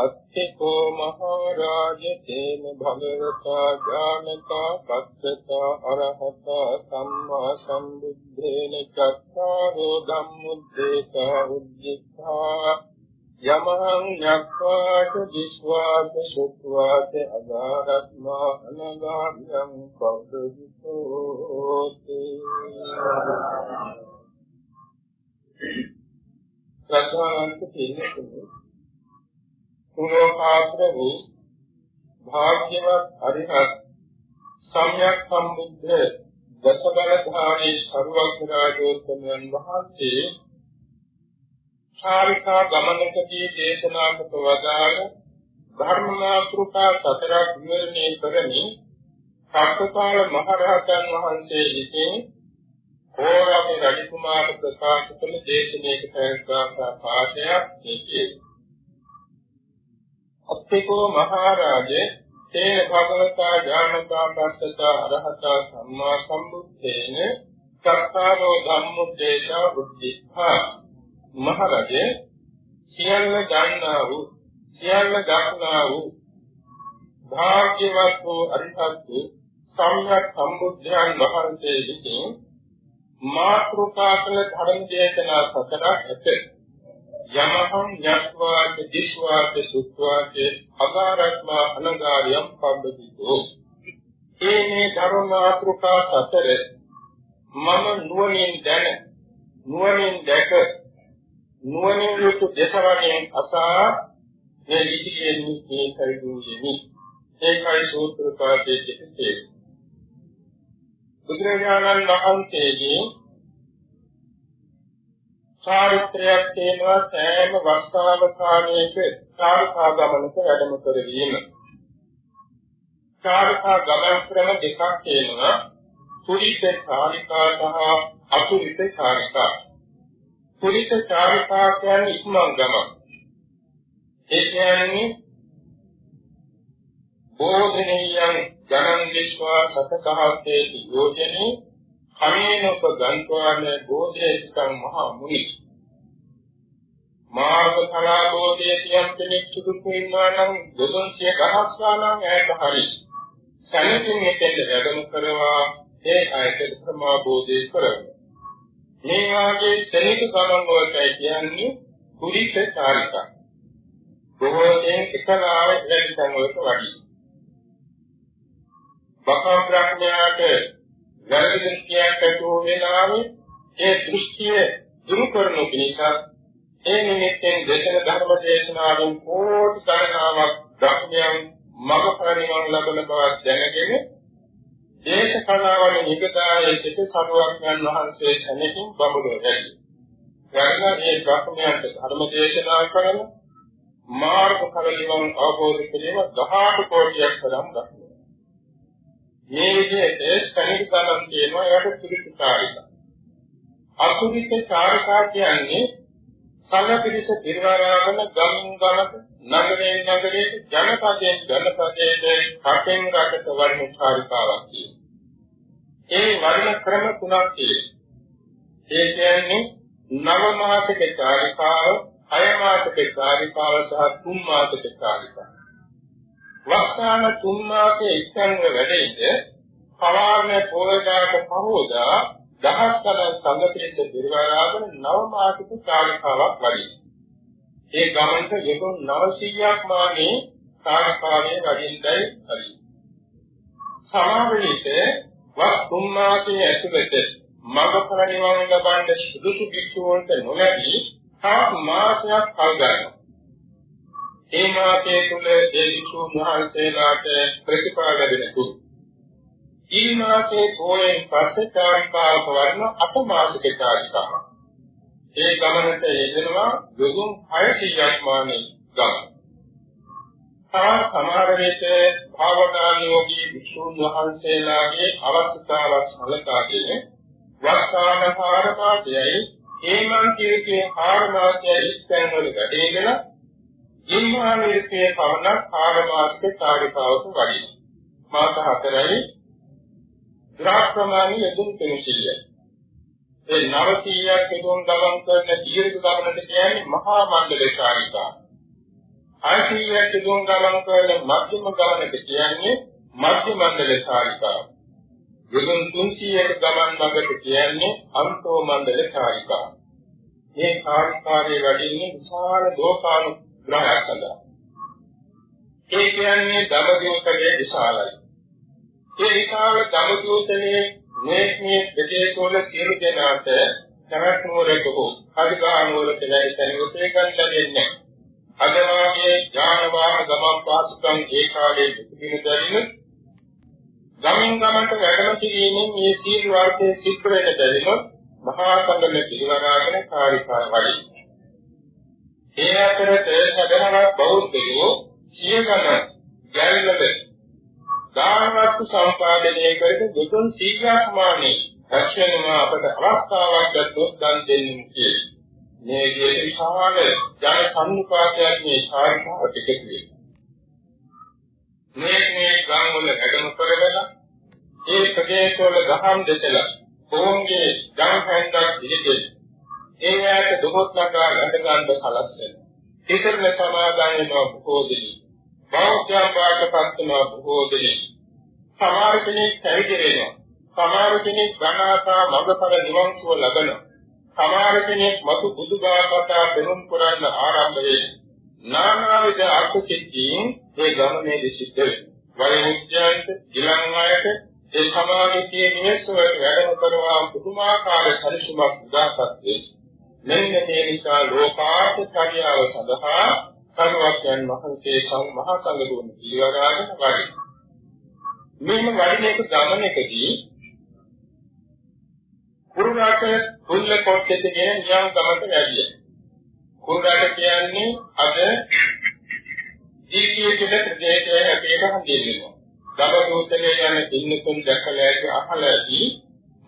අත්ථකෝ මහරජ තේන භගවතා ඥානතා පස්සතා අරහතා සම්මා සම්බුද්ධේන චක්ඛාරෝ ධම්මුද්දේසා උද්ධිත්තා යමහං යක්ඛාට දිස්වාද සුත්වාද අගාරත්මා අනගාමියං පෞද්ගලිකෝති ප්‍රඥාන්ත තේනේ පුරෝපාත්‍ර වූ භාග්‍යවත් අරිහත් සම්්‍යක් සම්බුද්ධ දසබලධාරී සර්වඥාජෝත්තමයන් වහන්සේ ශාරිකා ගමනකදී දේශනා කොට වදාළ ධර්මනාත්‍රුකා සතරක් විවරණය කරමින් සක්කාල මහරහතන් වහන්සේ විසින් කෝරම රජකුමාර ප්‍රකාශ කළ දේශනාවක පැවැත්වා පාඨයක් මේකේ අප්පේකෝ මහරජේ තේ භගවතා ඥානතා පස්සතා අරහතා සම්මා සම්බුද්දේන චක්කාරෝ ධම්මොද්දේශා බුද්ධිඛා මහරජේ සියල්ල ගන්නා වූ සියල්ල දක්නා වූ භාග්‍යවත් වූ අරිහත් සම්්‍යක් සම්බුද්ධයන් වහන්සේ විසින් මාත්‍රුකා කළ ධර්ම දේශනා සතරක් ඇත. යමහං යත්වාච දිස්වාච සුත්වාච අගාරත්මා අනගාරියම් පබ්බතිතෝ ඒනේ ධර්මාත්‍රුකා සතර මම නුවණින් දැන නුවණින් දැක නුවණින් යුතු දසවණෙන් අසා මේ ලිපියෙන් මේ කයිදුන්නේ ඒකයි සූත්‍ර පාඨයේ සිටේ බුදුරජාණන් වහන්සේගේ චාරිත්‍රයක් තියෙනවා සෑම වස්තාවසානයක චාරිකා ගමනක වැඩම කරවීම. චාරිකා ගමන් ක්‍රම දෙකක් තියෙනවා. පුරිත චාරිකා සහ අපුරිත චාරිකා. පුරිත චාරිකා කියන්නේ ඉක්මන් ගමන. ඒ කියන්නේ බෝධනීයං ජනං විශ්වා සතකහත්තේ යෝජනේ කමේනොප ගන්්වාන බෝධේසිකං මහා මුනි. මාර්ග ඵලා බෝධිය කියන කෙනෙක් සුදුසු වෙනවා නම් දොසන්සිය දහස් ගණන් ඈත හරි. සැලකින් මෙතෙන්ද වැඩම කරවා ඒ ආයතන ප්‍රමා බෝධිය කරනවා මේ වාගේ ශනික ගමන් වලටයි කියන්නේ කුරිත චාරිකා බොහෝ දෙනෙක් එකලාවේ ඉලක්ක සංවලට වඩි බකම් ප්‍රඥාට වැරදි දෘෂ්ටියක් ඇතුව වෙනාවේ ඒ දෘෂ්ටිය දුරු කරනු පිණිස ඒ නිමිත්තෙන් දේශන ධර්ම දේශනාවෙන් කෝටි ගණනාවක් ධර්මයන් මඟ පරිණාම ලබන බව දැනගෙන දේශකලාවල නිගදායේ සිට සරුවක්යන් වහන්සේ සැනකින් බඹුරු වැඩි. ගණන මේ ධර්මයන්ට ධර්ම දේශනා කරන මාර්ග ඵල නිවන් අවබෝධ කිරීම 18 කෝටියක් තරම් දක්වනවා. මේ විදිහට ස්කනික ගණන් කියනවා ඒකට පිළිසු කාරිකා. අසුරිත කාරිකා කියන්නේ සංගතිරිස පිරවරාගෙන ගම් ගමක නගරයෙන් නගරයට ජනපදයෙන් ජනපදයට රටෙන් රටට වර්ණ කාරිකාවක් කියනවා. ඒ වර්ණ ක්‍රම තුනක් තියෙනවා. ඒ කියන්නේ නව මාසික කාරිකාව, හය මාසික කාරිකාව සහ තුන් මාසික කාරිකාව. වස්සාන තුන් මාසයේ ඉස්සන්ව වැඩෙයිද පවාරණ පොළදාට පහෝදා දහස් ගණන් සංගතියක දිරවලාගෙන නව මාසික කාලිකාවක් වැඩි. ඒ ගමනට යෙදුන් 900ක් මානේ කාලිකාවේ වැඩින්දයි හරි. සමහර විට වත් තුන් මාසයේ ඇතුළත මඟඵල නිවන් ලබන්න සුදුසු පිටුවන්ට නොලැබී තාක් මාසයක් කල් ගන්නවා. ඒ මාසයේ තුල ඒ විසුණු මහන්සේලාට ප්‍රතිඵල ලැබෙන තුරු. ඊ මාසයේ පොයෙන් පස්සේ චාරිකාවක වර්ණ අට මාසික චාරිකාව. ඒ ගමනට යෙදෙනවා යොදුන් 600ක් මානේ ගමන. තා සමහර විට භාවනානියෝගී විසුණු වහන්සේලාගේ අවස්ථාවක් සලකාගෙන වස්සානහාර මාසයයි හේමන් කීකේ හාර මාසයයි ඉස්තැන් වල ගැටේගෙන ජීවහා නිර්තේ පවණක් හාර මාසික කාර්යතාවක වඩින. මාස හතරයි ග්‍රහ ප්‍රමාණය යදුන් පෙනුසිල්ලයි ඒ 900ක් යදුන් ගමන් කරන දීර්ඝ ගමනට කියන්නේ මහා මණ්ඩල කාර්යතාව 600ක් යදුන් ගමන් කරන මධ්‍යම ගමනට කියන්නේ මධ්‍ය මණ්ඩල කාර්යතාව යොදුන් 300ක ගමන් මඟට කියන්නේ අන්තෝ මණ්ඩල කායිකා. මේ කාර්යකාරී වැඩින්නේ විශාල ලෝකානුග්‍රහයක් සඳහා. ඒ කියන්නේ ධම්මදූතයේ විශාලයි. ඒ විශාල ධම්මදූතයේ මේ මේ දෙකේසෝල සියලු දෙනාට තරක් නුවරක හෝ අධිකා නුවරක වැඩි තැනකට ගන්න ලැබෙන්නේ. අද වාගේ ඥාන වාහන ගමන් පාසුකම් ඒ කාලේ පිටින දරින ගමින් ගමන්ට වැඩම කිරීමෙන් මේ සීල වාර්තයේ සිද්ධ වෙන බැවිනොත් මහා සංඝම පිළිවරාගෙන කාර්යකාර වඩි. ඒ අතරත සදහවක් බෞද්ධයෝ සියගණ ගැල්ලද දානවත් සම්පාදනය කරන දෙතුන් සීලයක් මානේ රැස්වෙනම අපට අවස්ථාවක් ගත්තොත් දන් දෙන්නේ කියේ. මේ විශාල ජන සම්මුඛාතයක් මේ කාර්යකාර ටිකේ මේ මේ ගම් වල වැඩම කරලා ඒ ප්‍රදේශවල ගහම් දෙසලා කොහොමගේ ගම් හැන්දක් දිලිදෙයි ඒ යාට දුහොත් නගා ගඳ ගන්න කලස්සන. ඉතිරල සමාදන් වෙනවා බොහෝ දෙනෙක්. බෞද්ධයන් වාටපත් වෙනවා බොහෝ දෙනෙක්. සමහර කෙනෙක් පැවිදි වෙනවා සමහර කෙනෙක් ධනාසා මඟඵල නිවන් සුව ලබනවා. සමහර කෙනෙක් මතු බුදුබව කතා පෙරම් කරන්න ආරම්භ වෙනවා නානාවිද අර්ථ සිද්ධීන් ඒ ගමනේදී සිද්ධ වෙනවා. වයෝජ්‍යයන්ට, ගිලන් අයට ඒ සමාගයේ නිවෙස්වල වැඩම කරවා පුදුමාකාර සරිසුමක් උදාපත් වේ. මෙන්න මේ නිසා ලෝකාර්ථ කාර්යාව සඳහා කරුවක්යන් වහන්සේ සම් මහා සංඝ පිළිවරාගෙන වඩි. මෙන්න වඩින එක ගමනකදී කුරුණාට කුල්ල කොට්ටේ කියන නියම් ගමනට වැඩියි. කුරුණාට කියන්නේ අද දීපිය කියන ප්‍රදේශයේ හැටියට හඳුන්වනවා. දවදූතලේ යන දින්නකුන් දැකලා ඇති අහලදී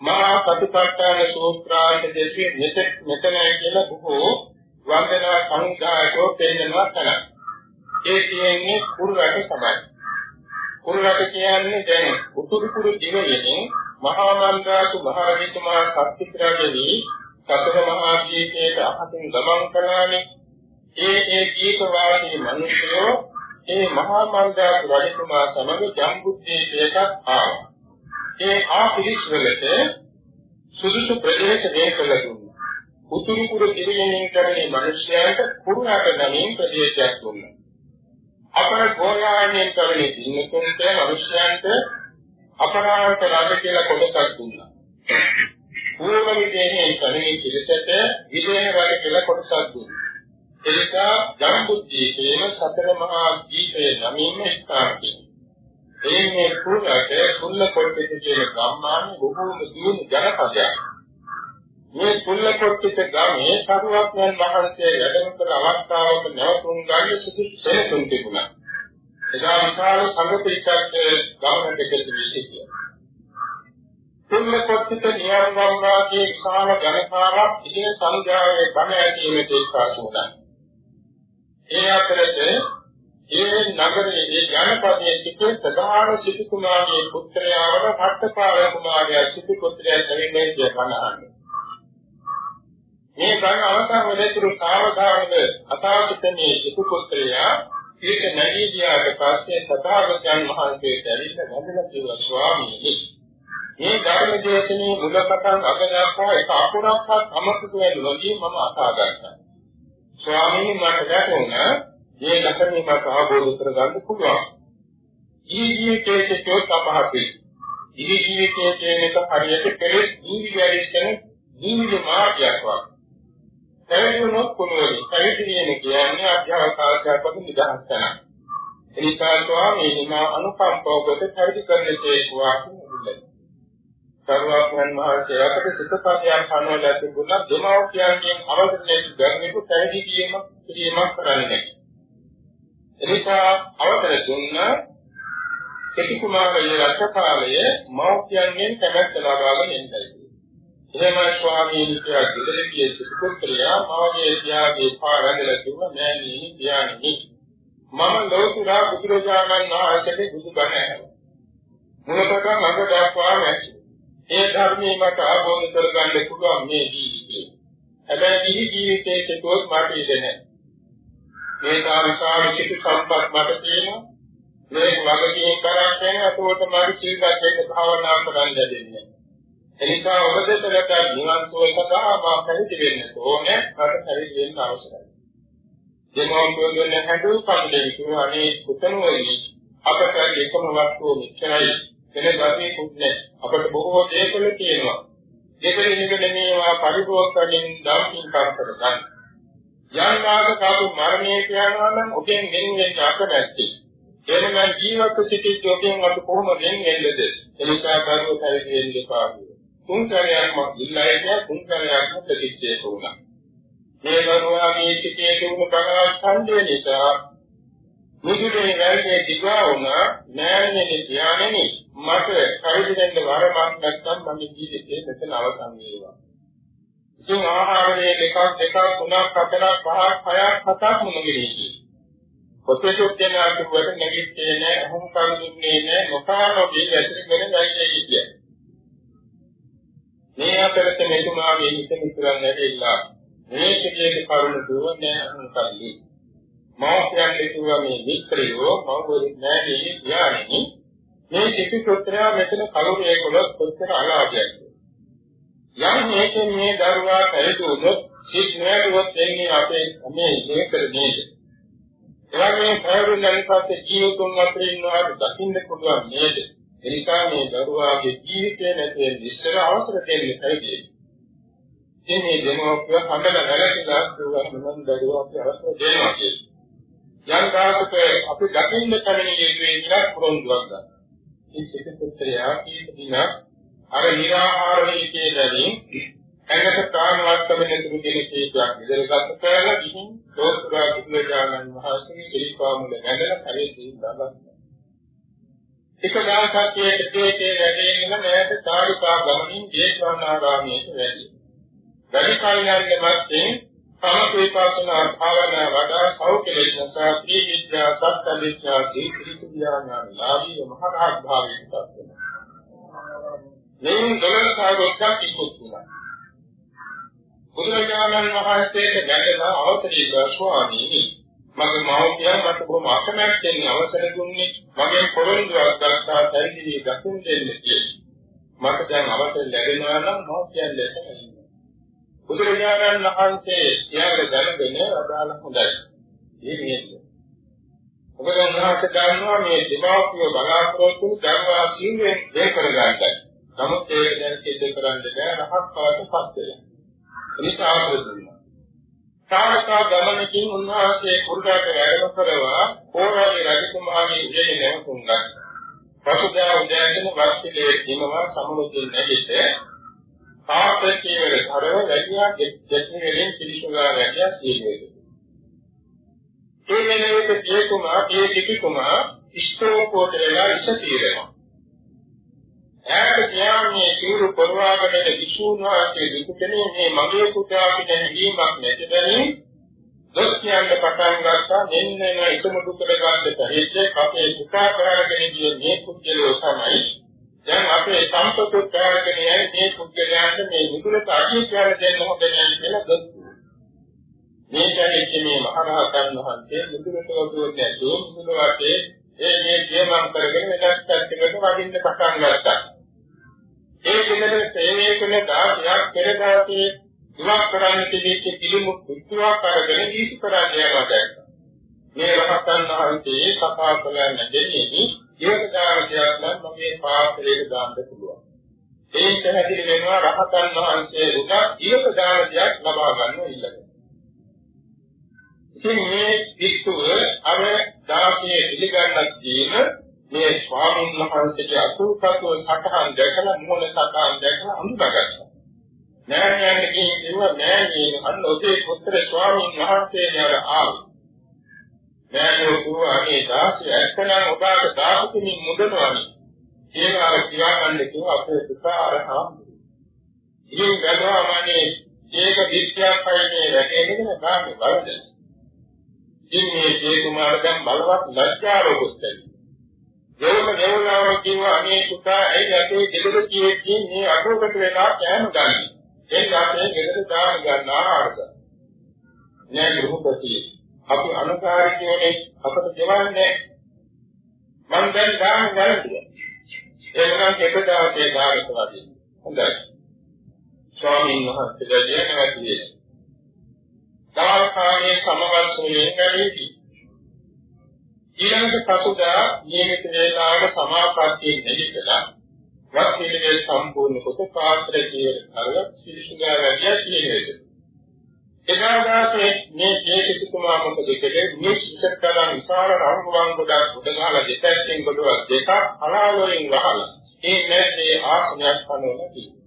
මහා සතිපට්ඨාන සූත්‍රාන්ත දෙකේ මෙතන මෙතනයි කියලා බොහෝ වන්දනා සංඝායකෝ පෙන්නනවා තමයි. ඒ කියන්නේ කුරුරට තමයි. කුරුරට කියන්නේ දැන් උතුරු කුරු දිවයිනේ මහා මන්දාසු මහරජතුමා සත්‍තිත්‍රාජෙහි සතර මහා දීපේට අහතින් ගමන් කළානේ. ඒ ඒ දීප වාසී මිනිසයෝ ඒ මහා මන්දාසු රජතුමා සමග ජම්බුද්දීපයට ආවා. ඒ ආපිරිස් වලට සුදුසු ප්‍රදේශ දෙකල දුන්නා. උතුරු කුරු දිවියෙන් කරන්නේ මිනිසයාට කුරුණාට නමින් ප්‍රදේශයක් දුන්නා. අපර ගෝයාණයෙන් කරන්නේ දිනකුන්ට මිනිසයන්ට අපරාන්ත රාජ කියලා කොටසක් දුන්නා. පූර්ව විදේහේ කණේ පිළිසෙට විදේහ රට කියලා කොටසක් දුන්නා. එනිසා ජම්බුද්දීපේම සතර මහා දීපේ නමින්ම ස්ථාපිත. එන්නේ කුලට කුල්ල කොට්ටේ කියන ගම්මාන බොහෝම දියුණු ජනපදයක්. මේ කුල්ල කොට්ටේ ගමේ සරුවක්යන් වහන්සේ වැඩම කළ අවස්ථාවක නැවතුම් ගන්න සුදුසු සෙනසුන් තිබුණා. එදා විශාල සංඝ පිරිසක් ගමනට කෙරෙහි සිටියා. කුල්ල කොට්ටිත නියම ගම්වාගේ විශාල ජනතාවක් ඉහි සංඝයාගේ බණ ඇසීමට එක්කාසු වුණා. ඒ අතරේ ඒ නගරයේ ඒ ජනපදයේ සිට ප්‍රධාන සිටු කුමාරගේ පුත්‍රයාව හත්පාල කුමාරයා සිටු පුත්‍රයා කලින්නේ කියපනහන්නේ. මේ බණ අවසන් වෙලතුරු සාවධානව අතාසිතනේ සිටු පුත්‍රයා ඒක නැගී ගියාට පස්සේ තථාගතයන් වහන්සේට ඇවිල්ලා වැඳලා කිව්වා ස්වාමීනි මේ ධර්ම දේශනේ මුල පටන් අග දක්වා එක අකුරක්වත් අමතක වෙන්නේ නොදී මම අසා ගන්නවා. ස්වාමීනි මට දැකුණා මේ ලක්ෂණය මට අවබෝධ කරගන්න පුළුවන්. ජීවිතයේ චෝත් අපහසුයි. ජීවිතයේ කියන එක හරියට කෙලෙස් දීවි ගැලෙන දීවි මාර්ගයක් වගේ. පැවිදුණොත් කුණුවලි. පැවිදිනේ කියන්නේ අධ්‍යාපකාර්යයක් නිදහස් කරනවා. එනිසා ස්වාමීනි මා අනුකම්පාවකට පැවිදි කරන්න තේරුවා කියන්නේ සර්වඥන් වහන්සේ අපට සිතපදයන් කනවලා තිබුණා දෙමව්පියන්ගෙන් අවසරයෙන් ගන්නේක පැවිදි කිරීම කිරීමක් කරන්නේ. එනිසා අවතර දුන්න කෙටි කුමාරයේ රටකාලයේ මෞඛ්‍යයන්ගෙන් කැමැත්ත ලබාගෙන ඉඳයි. එහෙම ස්වාමීන් වහන්සේ දෙදෙවිය සිටුපුත්‍රයා මාගේ පියාගේ පාරදල කිව්ව මෑණියනි පියාණනි මම ලෝතුරා බුදුරජාණන් වහන්සේගේ බුදුබණ ඇහුවා. මුලපටන් අග දක්වා නැති. ඒ ධර්මයේ මට ආબોධ කරගන්න පුළුවන් මේ ජීවිතේ. හැබැයි මේ ජීවිතයේ සිටුවොත් මට ඉන්නේ මේ කාර්යකාරී සිටු සම්පත් මට තියෙනවා. මේ වගකීම් කරක් වෙන අතෝට මාගේ සීලයෙන් භාවනා කරන්න දෙන්නේ. එනිසා ඔබ දෙතරට නිවන් සුව සඳහා මා පැවිදි වෙන්න ඕනේ. මට පැවිදි වෙන්න අවශ්‍යයි. දෙමෝපියන් හැඬු කන්දේ කියවනේ කුතනෝයි අපට එකම වස්තුව මෙච්චරයි. වෙන ගතියකුත් නැහැ. අපට බොහෝ දේවල් තියෙනවා. දෙකෙන් නිකන් මේවා පරිභෝග කරමින් දවසින් කර කර ගන්න. යන්නාක කාපු මරණය කියනවා නම් ඔබෙන් වෙන වෙන අකමැත්තේ. එනනම් ජීවත් සිටිච්ච ඔබෙන් අත කොහොම වෙන් වෙන්නේද? එනිසා කරුව පැවිදි වෙන්න එපා. තුන් කරයක්ම ඉල්ලයිද තුන් කරයක්ම ප්‍රතික්ෂේප වුණා. මේ කරුවාගේ සිටේ දුණු ප්‍රකාශ ඡන්දේ නිසා මුදුනේ වැල්ලේ දිගා වුණා නෑනේ ධානයනේ මට පරිදි වෙන්න වරමක් නැත්නම් මගේ ජීවිතේ මෙතන අවසන් වේවා. ඉතින් ආහාරයේ දෙකක් දෙකක් තුනක් හතරක් පහක් හයක් හතක් මොනගෙයි. පොතේසොත් යන අතුවට නැගිට්ටේ නෑ අහුම් කරුන්නේ නෑ නොකානෝගේ ඇසිරගෙන ගන්නේ කියන්නේ. මේ අතරත මෙතුමාගේ හිත මිතුරන් ඇදෙilla මේ කිසියක කරුණ දුවන්නේ අනුකල්ලි. මාත්‍යයන් දෙතුවා මේ මිත්‍රයෝ මවබෝධි නෑනේ ඥානෙනි මේ සිටි පුත්‍රයා මෙතන කලුරියේ කොලොත් පුත්‍ර අලාභයක්ද යම් මේකෙන් මේ දරුවා පරිදුනොත් සිත් නෑදුවත් එන්නේ අපේ මේ මේකද නේද? එවැගේ ප්‍රයෝජන පස්සේ ජීවිතුන් අතර ඉන්නවා දකින්න පුළුවන් නේද? එනිසා මේ දරුවාගේ ජීවිතය නැති ඉස්සර අවසර දෙන්න හැකියි ඉන්නේ දෙමෝපිය හඬලා වැළකීලා දුවා මනන් දරුවා අපි අවසර දෙනවා කියන්නේ යම් කාලයක අපි දකින්න කලින් යෙදුවේ කියලා පුරුද්දක් ගන්න. මේ සිත පුත්‍රයා කීප දිනක් අර නිරාහාරණයේ කියලාදී ඇඟට ප්‍රාණවත් වෙන තුරු දෙන කීපයක් ඉදලගත කරලා ගිහින් දෝස්තුරා බුදුරජාණන් වහන්සේගේ පිළිපාමුල නැගලා පරිදි දාගන්න. එක දාසකයේ ප්‍රදේශයේ වැඩෙන්න නැත සාරිකා ගමනින් දේශනාරාමයේ වැඩි. වැඩි කාලයන්ගේ මැත්තේ සමපේපාසනා භාවනා වඩා සෞඛ්‍ය ලෙසසා ත්‍රි විද්‍යා සත්‍ය විද්‍යා සීත්‍රික ඥාන ලාභී මහරහත් භාවයෙන් පත් වෙනවා. මේ දොළොස්වක ඉක්ුත් වුණා. බුදුරජාණන් වහන්සේට ගැටලා අවසරී ස්වාමීනි මගේ මහෝපියා මට බොහොම අකමැත්තෙන් අවසර දුන්නේ මගේ පොරොන්දුවක් ගත්තා පරිදි දකුන් දෙන්න කියලා. මට දැන් අවසර ලැබෙනවා නම් මහෝපියන් දෙන්න බුදුරජාණන් වහන්සේ ත්‍යාග දැනගෙන අදාළ හොඳයි. මේ නියත. ඔබ උන්වහන්සේ දන්නවා මේ දෙමාපිය බලාපොරොත්තු ධර්මා සීලෙන් දෙය කරගන්නයි. නමුත් ඒක දැන් සිද්ධ කරන්න බෑ රහත් පාටපත් වෙලා. එනිසා ආපෘතුනා. සාරකා ගමනකින් උන්වහන්සේ කුරුඩාට වැඩම කරවා කෝරාගේ රජකුමාරගේ ඉලේ නැවතුණා. පසුදා උදෑසන වස්තිලේ දිනවා සමුදුන් නැගිට ආපේකීවර කරව වැඩියා දෙස්නෙලෙන් පිළිසුලා වැඩියා සීලෙද. ඒ වෙනකොට ජේකුමා ඒ සිටිකුමා ඉෂ්ඨෝපෝට වෙලා ඉස తీරනවා. ඈත කියන්නේ සිවුරු පොරවාගෙන විසුණුවාගේ විකුතනේ මේ මගේ පුතා කියන හැඟීමක් නැති. බැරි. දොස් කියන්න පටන් ගත්තා. මෙන්න මේ ඉසමුදු කරගන්න තැහෙච්ච කපේ පුතා කරගෙන ගිය මේ පුද්ගලයෝ තමයි. දැන් අපේ සම්පතුත් පැහැරගෙන යන්නේ මේ පුද්ගලයන්ට මේ විදුලට අඩිය කියලා දෙන්න හොඳ නැහැ කියලා දොස් මේ කියන්නේ මේ මහරහතන් වහන්සේ විදුලට වදුන්නේ දෝම් සුලවටේ ඒ මේ ජීවම් කරගෙන වෙනස් පැත්තකට වදින්න පටන් ගත්තා. ඒ දෙකට සේවයේ කරන දාසයක් පෙරදාසියේ දුවක් කරන්න තිබෙච්ච පිළිමු පුතුවක් අරගෙන දීසු කරන්නේ යනවා දැක්කා. මේ රහතන් වහන්සේ කතා කළා නැදෙන්නේ ඒක දානකයක් නම් මගේ පාත්‍රයට දාන්න පුළුවන්. ඒක පැහැදිලි වෙනවා රහතන් වහන්සේ උට ඊක දානකයක් ලබා ගන්න ඉල්ලගෙන. ඉතින් මේ වික්තුව අර දාසයේ පිළිගන්නක් දීන මේ ස්වාමීන් වහන්සේගේ අසුරකත්ව සටහන් දැකලා මොන සටහන් දැකලා අඳුරගත්තා. නෑනෑනකින් කිව්වා නෑනේ අන්න ඔතේ පුත්‍ර ස්වාමීන් වහන්සේ නේද ආවේ. නෑ ලෝකුවාගේ දාසය ඇත්තනම් ඔබට දාසකමින් මුදනවනේ. කියලා අර කියාගන්න කිව්ව අපේ පුතාරහා. ඉතින් ගලවාමනේ ඒක විද්‍යාවක් පයින්නේ රැකගෙන ගාමේ බලද. ඉතින් මේ ජේ කුමාර දැන් බලවත් ලැජ්ජාවකුත් දෙවන දෙවනාව කිව්වා අනේ පුතා ඇයි අපේ ගෙදර කියෙන්නේ මේ අකෝකට වෙලා කෑම ගන්න. ඒක අපේ ගෙදර දාන ගන්න ආහාරද. නෑ ගෘහපති. අපි අනුකාරිකෝනේ අපට දෙවන්නේ මං දැන් දාන ගන්නවා. එහෙනම් එක දවසේ ගානක වදී. හොඳයි. ස්වාමීන් වහන්සේලා කියනවා කියන්නේ. දාල්කාමයේ සමවස්සයෙන් ගැලී ඊළඟ පසුදා නියමිත වේලාවට සමාපත්තිය නැගිටලා වත් පිළිවෙල සම්පූර්ණ කොට පාත්‍රයේ අර සිරිසුගා වැඩිය කියන්නේ. එදාදාසේ මේ ජේසිතුමා මොකද කළේ මේ සිසකරන් විශාල රංගුවන් ගොඩක් උඩගාලා දෙපැත්තෙන් ගොඩක් දෙකක් අලාවලින් වහලා ඒ මැදේ ආසනයක් පනවලා තිබුණා.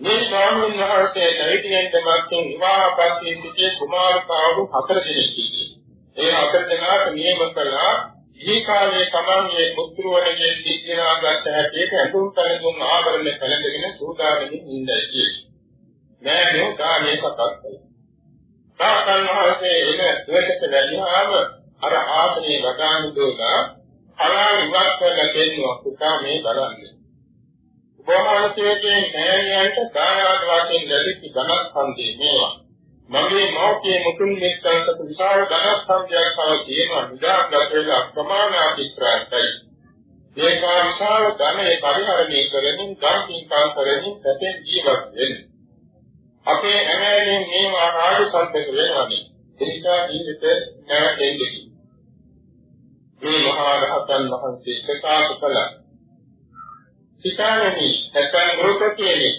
මේ ස්වාමීන් වහන්සේ නැවිතියෙන් දෙමත්තුන් විවාහපත්තියෙන් සිටියේ කුමාරකාවු හතර දෙනෙක් සිටියේ. ඒ හතර දෙනාට නියම කළා මේ කාලේ තමන්ගේ පුත්‍රවණගේ සිද්ධාගත හැටියට අඳුන් කරදුන් ආවරණ කළගෙන සූදානමින් ඉඳයි කියේ. නෑනෝ කාමයේ සකස් කළා. සාකල් මහසේ එන ද්වේෂක වැළියාම අර ආසනේ වදාන දෝනා කලාව ඉවත් කරලා දෙන්නවා පුතා මේ බලන්නේ. උපමානසයේ නෑනියන්ට කායාද වශයෙන් ලැබිච්ච ධනස්කන්ධේ මේවා. මගේ මෞඛ්‍ය මුතුන් මෙක්කන්සක විශාල ධනස්කන්ධයක් තව තියෙනවා නිදාගත වෙලා ප්‍රමාණ අධික්‍රායයි. ඒක විශාල ධනයේ පරිහරණය කරමින් ධර්මින් කාල කරමින් සැපෙන් ජීවත් වෙන්නේ. අපේ ඇමෑලෙන් මේවා රාජ සම්පත වෙනවානේ. ඒ නිසා ජීවිත නැවතෙන්නේ. මේ මහා රහතන් වහන්සේ ප්‍රකාශ කළා. සිතානනි නැත්නම් ගෘහපතියනි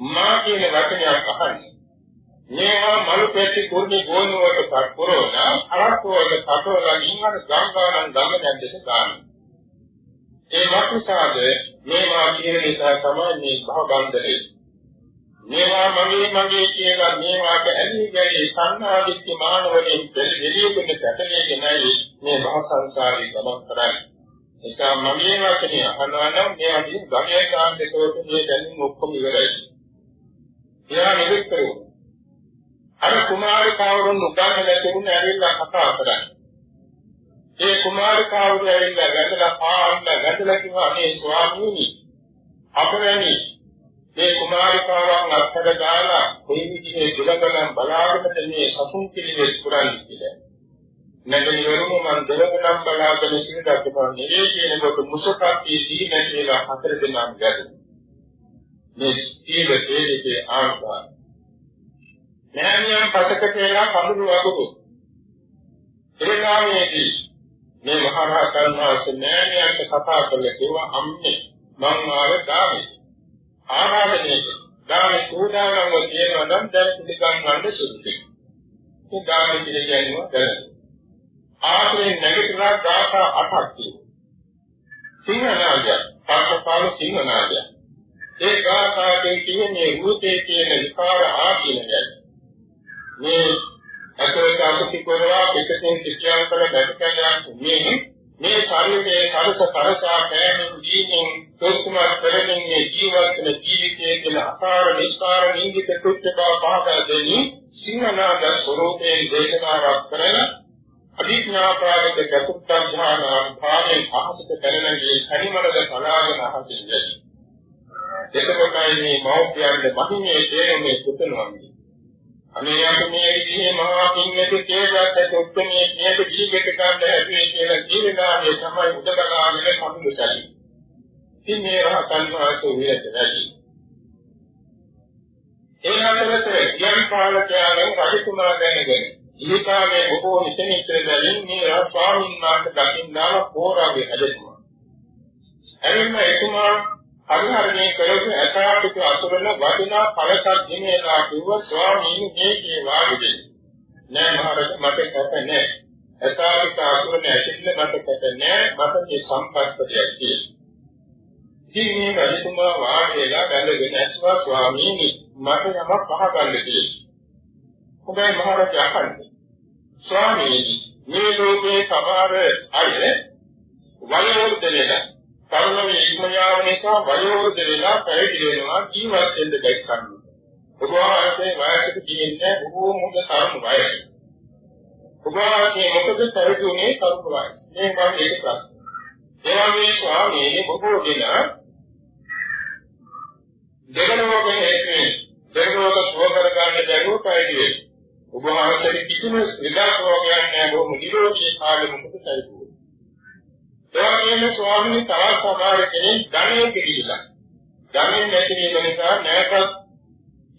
මා කියන වචනයක් අහන්නේ. මේවා මලු පෙට්ටි කුර්මි ගෝනුවට පරෝන අරක්කෝල කටෝලා ඉන්නර ගංගානන් ගම නැද්දට ගන්න. ඒ මක්නිසාද මේවා කියන නිසා තමයි මේ භවබන්ධනේ මේවා මගේ මගේ කියලා මේවාට ඇලී ගැලී සංනාදිත්‍ය මානවලින් දෙලියෙකුට පැටලෙන්නේ නැහැ මේ මහ සංසාරේ ගමන් කරන්නේ. නිසා මගේ වචනේ අහනවා නම් මේ අදී ගමේ ගාන්දේකෝට මේ දැනුම් ඔක්කොම ඉවරයි. එයා නිරුත් කරුවා. අර කුමාරිකාවරුන් උගන්වලා තිබුණ ඇවිල්ලා කතා කරන්නේ. ඒ කුමාරිකාවරු ඇවිල්ලා වැඳලා පාන්න වැඳලා කිව්වා මේ ස්වාමීනි අපරණී මේ කුමාරිකාවන් අත්හැර දාලා කොයි විදිහේ දුරකනම් බලාගෙන මේ සතුන් පිළිවෙත් පුරන්නේ කියලා. නැගලිවරුම මන් දුරකනම් බලාගෙන සිටකට පන්නේ කියනකොට මුසකප්පී දීන කියලා හතර දෙනාම ගැටුණා. මේ සීල හේලිකේ ආකාර. නෑනියන් පසක කියලා කඳුළු වගුරු. එරණාමේදී මේ මහරහතන් වහන්සේ නෑනියන්ට කතා කළේ කිව්වා අම්මේ මං ආවේ ගාමේ ආරාධනය දාන සූදානම්ව තියෙනවා නම් දැන් පිළිගන්නන්න සුදුසුයි. ඒ දාන පිළිගැනීම කරනවා. ආශ්‍රේ නැගිටලා ගාථා අටක් තියෙනවා. සිංහනාදය, පාඨපාල සිංහනාදය. ඒ ගාථාවෙන් කියන්නේ රූපේ තියෙන විකාර ආදීනයයි. මේ අසෝක අසුති කරවා පිටකෙන් සිටියන් කර දැකලා මේ මේ ශරීරයේ සරස කරසා කෑමෙන් දීමින් සෝස්කුමාර කරමින් ජීවත් වෙන ජීවිතයේ කියන අසාර නිස්කාර නින්දිත කෘත්‍ය බව පහදා දෙනි සිංහනාද ස්වરૂපයේ දේශනාවක් කරන අභිඥාපාරක චතුත්ථඥාන භාවයෙන් අහසට පැනනගේ හරිමරද සලාගෙන අහසින්දයි එතකොටයි මේ මෞඛ්‍යයන්ගේ මහිමේ තේරුමේ පුතනවන්නේ අනේ අපි මේ විදිහේ මහා පින්වතු කේවලට උත්මේ මේක ජීවිත ගන්න හැදුවේ කියලා ජීවිතාවේ තමයි උදකලාගෙන සම්මුසයි. ඉතින් මේ රහතන් වහන්සේ විරත වැඩි. ඒ අතරේ යම් පාලකයන් රජතුමා දැනගෙන ඊකාමේ බොහෝ හිතමිත්‍රයන් මේ ස්වාමීන් වහන්සේ දකින්නාව පෝරාවේ හැදෙනවා. එරිම එතුමා පරිහරණය කරපු ඇතාටික අසුරන වටිනා ඵලසක් ගෙනලා කිව්ව ස්වාමීන් මේකේ වාඩිද නෑ මහරජ මට කැප නෑ ඇතාටික අසුරන ඇතින්න මට කැප නෑ මට මේ සම්පත්තියක් තියෙනවා ඉතින් මේ රජතුමා වාඩිලා බැලගෙන ඇස්වා ස්වාමීනි මට යමක් පහගන්න කියලා. ඔබයි මහරජ අහන්නේ. ස්වාමීනි මේ ලෝකේ සමහර අය වයෝවෘද්ධ වෙලා කර්මයේ ඉක්මයාව නිසා වයෝවෘද්ධ වෙලා පැවිදි වෙනවා ජීවත් වෙන්න දැක්කන්න. ඔබ වහන්සේ වයසට කියන්නේ බොහෝ මුද තරුණ වයස. ඔබ වහන්සේ මොකද පැවිදි වුණේ තරුණ වයස. මේ මම ඒක ප්‍රශ්න. ඒ වගේ ස්වාමීනි බොහෝ දෙනා දෙවනෝක හේතුවෙන් දෙවනෝක සුව කර ගන්න බැරුව පැවිදි වෙනවා. ඔබ වහන්සේ කිසිම විදක් රෝගයක් නැහැ බොහොම නිරෝගී කාලෙ මොකද පැවිදි ඒ වගේම ස්වාමීන් තවත් සමහර කෙනෙක් ධනෙ කිරීලා. ධනෙ නැති වීම නිසා නැවත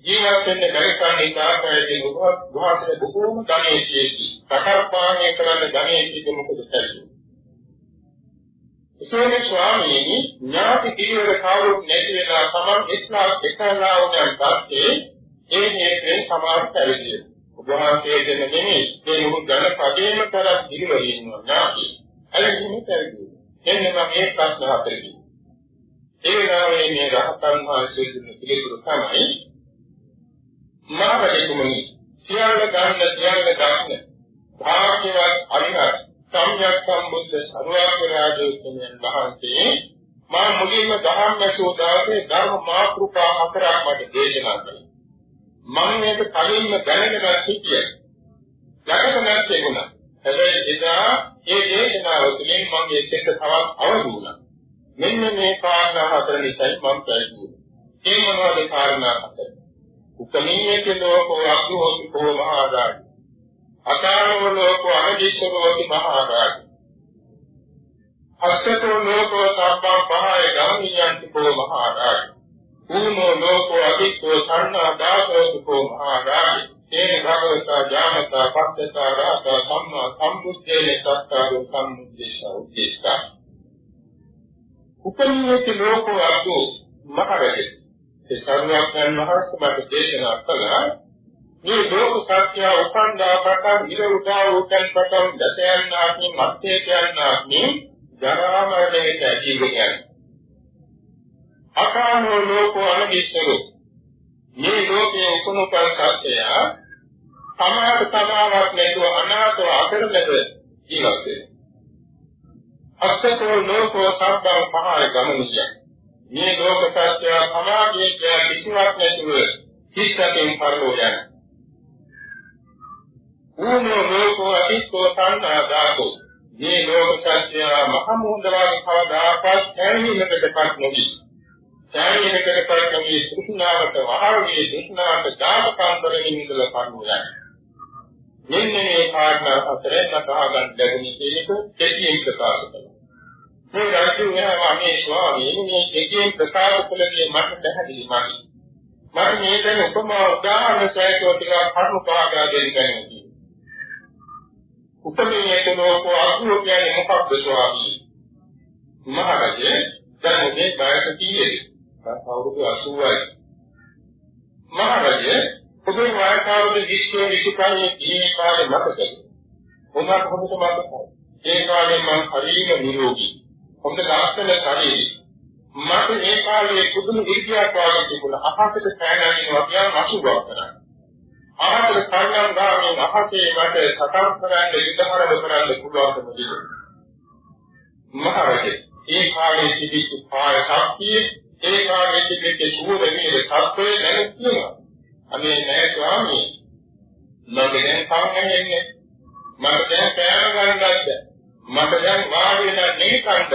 ජීවත් වෙන්න බැරි නිසා පැවිදි වුණොත් ගෝවාසනේ බොහෝම ධනෙ තියෙති. සතරපාණය කරන්න ධනෙ තියෙක මොකද කරන්නේ? එසේම ස්වාමීනි ඥාති කිරිවර කවුරුත් නැති වෙලා තමන් එක්ලා එකලා වුණාන් පස්සේ ඒ හේතුවෙන් සමාජ පැවිදි ඔබ වහන්සේ දෙන නෙමෙයි මේ මුළු ධන පදේම තරම් දිවිවල ඉන්නවා ඥාති. අයින් පැවිදි. එන්න මම මේ ප්‍රශ්න හතරකින්. ඒ වෙනාවේ මේ රහතන් වහන්සේ දුන්න පිළිතුරු තමයි මාර්ගයකමනි සියල්ල ගන්න සියල්ල ගන්න භාග්‍යවත් අරිහත් සම්්‍යක් සම්බුද්ධ සර්වාග්‍රාජෝත්තමයන් වහන්සේ මා මුලින්ම දහම් ඇසූ දවසේ ධර්ම මාතෘකා හතරක් මට දේශනා කළා. මම මේක කලින්ම දැනගෙන සිටියේ. යකත නැත්තේ වුණා. හැබැයි එදා ඒ දේශනාව තුළින් මම ඒකට තවත් අවදි වුණා. මෙන්න මේ කාරණා හතර නිසායි මම පැහැදිලි. ඒ මොනවද කාරණා හතර? උපනීයක ලෝකෝ අසුහෝති කෝ මහාදායි. අකාරව ලෝකෝ අනදිස්සෝති මහාදායි. අස්සතෝ ලෝකෝ සබ්බං පහය ගාමියන්ති කෝ මහාදායි. ඌනෝ ලෝකෝ අදිස්සෝ සන්නා දාසෝති කෝ මහාදායි. තේන භගවතා ඥානතා පස්සතා රාතා සම්මා සම්බුද්ධේ සත්තාරෝ සම්මුද්දේශා උද්දේශා උපනියති ලෝකෝ අද්දු මහරජේ. ඒ සර්වඥයන් වහන්සේ මට දේශනා කළා මේ ලෝක සත්‍ය උපන්දා පටන් ඉර උදා උතන් පටන් දසයන්නාත්මි මත්තේ කියන්නාත්මි ජරා මරණයට ඇදීගෙන අකාමෝ ලෝකෝ අනිස්සරු මේ ලෝකයේ උපනුපන් සත්‍යය සමාත සමාවක් නැතුව අනාථව අසරණද ජීවත් වෙනවා. අස්සතෝ ලෝකෝ සබ්බං පහය ගමනිය. මේ ලෝක සත්‍ය සමාගයේ කිසිවක් නැතුව හිස්තකින් පරලෝ යන. ඌනෝ ලෝකෝ අතිස්සෝ සංනා ධාතු. මේ ලෝක සත්‍ය මහ මුහුදවාගේ කවදාකවත් හැරෙන්නකටපත් නොවි. සෑයෙනකට කරකමේ සුෂ්ණාවට වහරගේ සුෂ්ණාවට දාපකාන්තරෙන් ඉඳලා පරලෝ යන. මෙන්න මේ කාරණා හතරෙන් කතා ගන්න ලැබුණ එක කෙටියෙන් ප්‍රකාශ කළා. මේ රාජ්‍ය වෙනවා මේ ස්වාමීන් මේ කෙටියෙන් ප්‍රකාශ කළේ මට පැහැදිලි මායි. මම මේ දැන් උපමා උදාහරණ සහිතව ටිකක් කරුණු පහදා දෙන්න කැමතියි. උපමේයක ලෝක අසුර කියන්නේ මොකක්ද ස්වාමී? මහරජේ දැන් මේ බයක කීයේ? අවුරුදු 80යි. මහරජේ ඔබේ වායකාවද විශ්ව විසුකන්නේ ජීවි කාලේ මතකද? මොනවාට හොඳට මතකයි. ඒ කාලේ මම හරිම නිරෝගී. හොඳ ලස්සන ශරීරය. මට ඒ කාලේ පුදුම ඉර්ධියක් වගේ තිබුණා. අහසට පෑනගෙන වගේ අසුබක් කරා. අහසට පෑනන් ගාමින් අහසේ මට සතන් කරන්න ඉදහරද කරන්න පුළුවන්කම තිබුණා. මහරජේ ඒ කාලේ තිබිච්ච පාය ශක්තිය ඒ කාලේ තිබිච්ච සූරමීර සත්වයේ නැතිවෙනවා. අනේ නෑ ස්වාමී. මම දැන් කවන්නේ මට දැන් පෑම ගන්නද? මට දැන් වාඩි වෙන නිකන්දද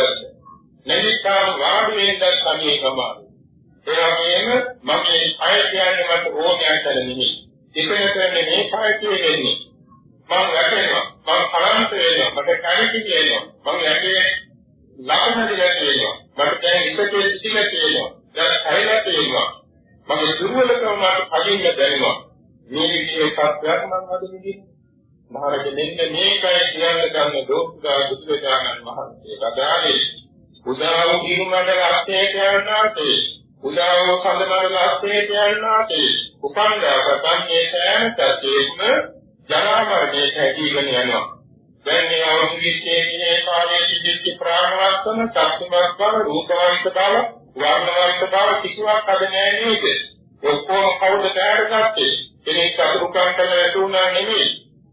නැනිකාම වාඩි වෙනද සමිය කමාරු ඒ වගේම මම මේ අය කියන්නේ මට ඕනෑට නෙමෙයි. ඉතින් කරන්නේ මේ කාය කියන්නේ මම වැටෙනවා. මම කලන්ත වෙනවා. මට කණිති වෙනවා මම ඇගේ ලකුණු දෙයක් වෙනවා මට දැන් ඉස්සෙල්ලා සිටිලා තියෙනවා දැන් හරියට තියෙනවා මගේ දුර්වලකම මට කලින්ම දැනෙනවා. මේ විදිහේ සත්‍යයක් මම අද විදිහට මහරජ මෙන්න මේකයි කියන්න ගන්න දෝක්ඛා බුදුරජාණන් වහන්සේ කතාවේ උදා වූ කිරුමණ්ඩල අස්තේ කියනාසේ උදා වූ සඳමණ්ඩල අස්තේ කියනාසේ උපන්දා පතන්නේ සෑම සත්‍යෙත්ම ජරා මරණයට ඇදීගෙන යනවා දැන් මේ අවුරුදු 20 කිනේ කාලයේ සිද්ධ ප්‍රාණවත්කම සත්‍යමත් බව රූපවන්ත බව වර්ණවන්ත බව කිසිවක් අද නෑ නේද? ඔක්කොම කවුද කෑරගත්තේ? කෙනෙක් අතුරුකම් කරලා වැටුණා නෙමෙයි.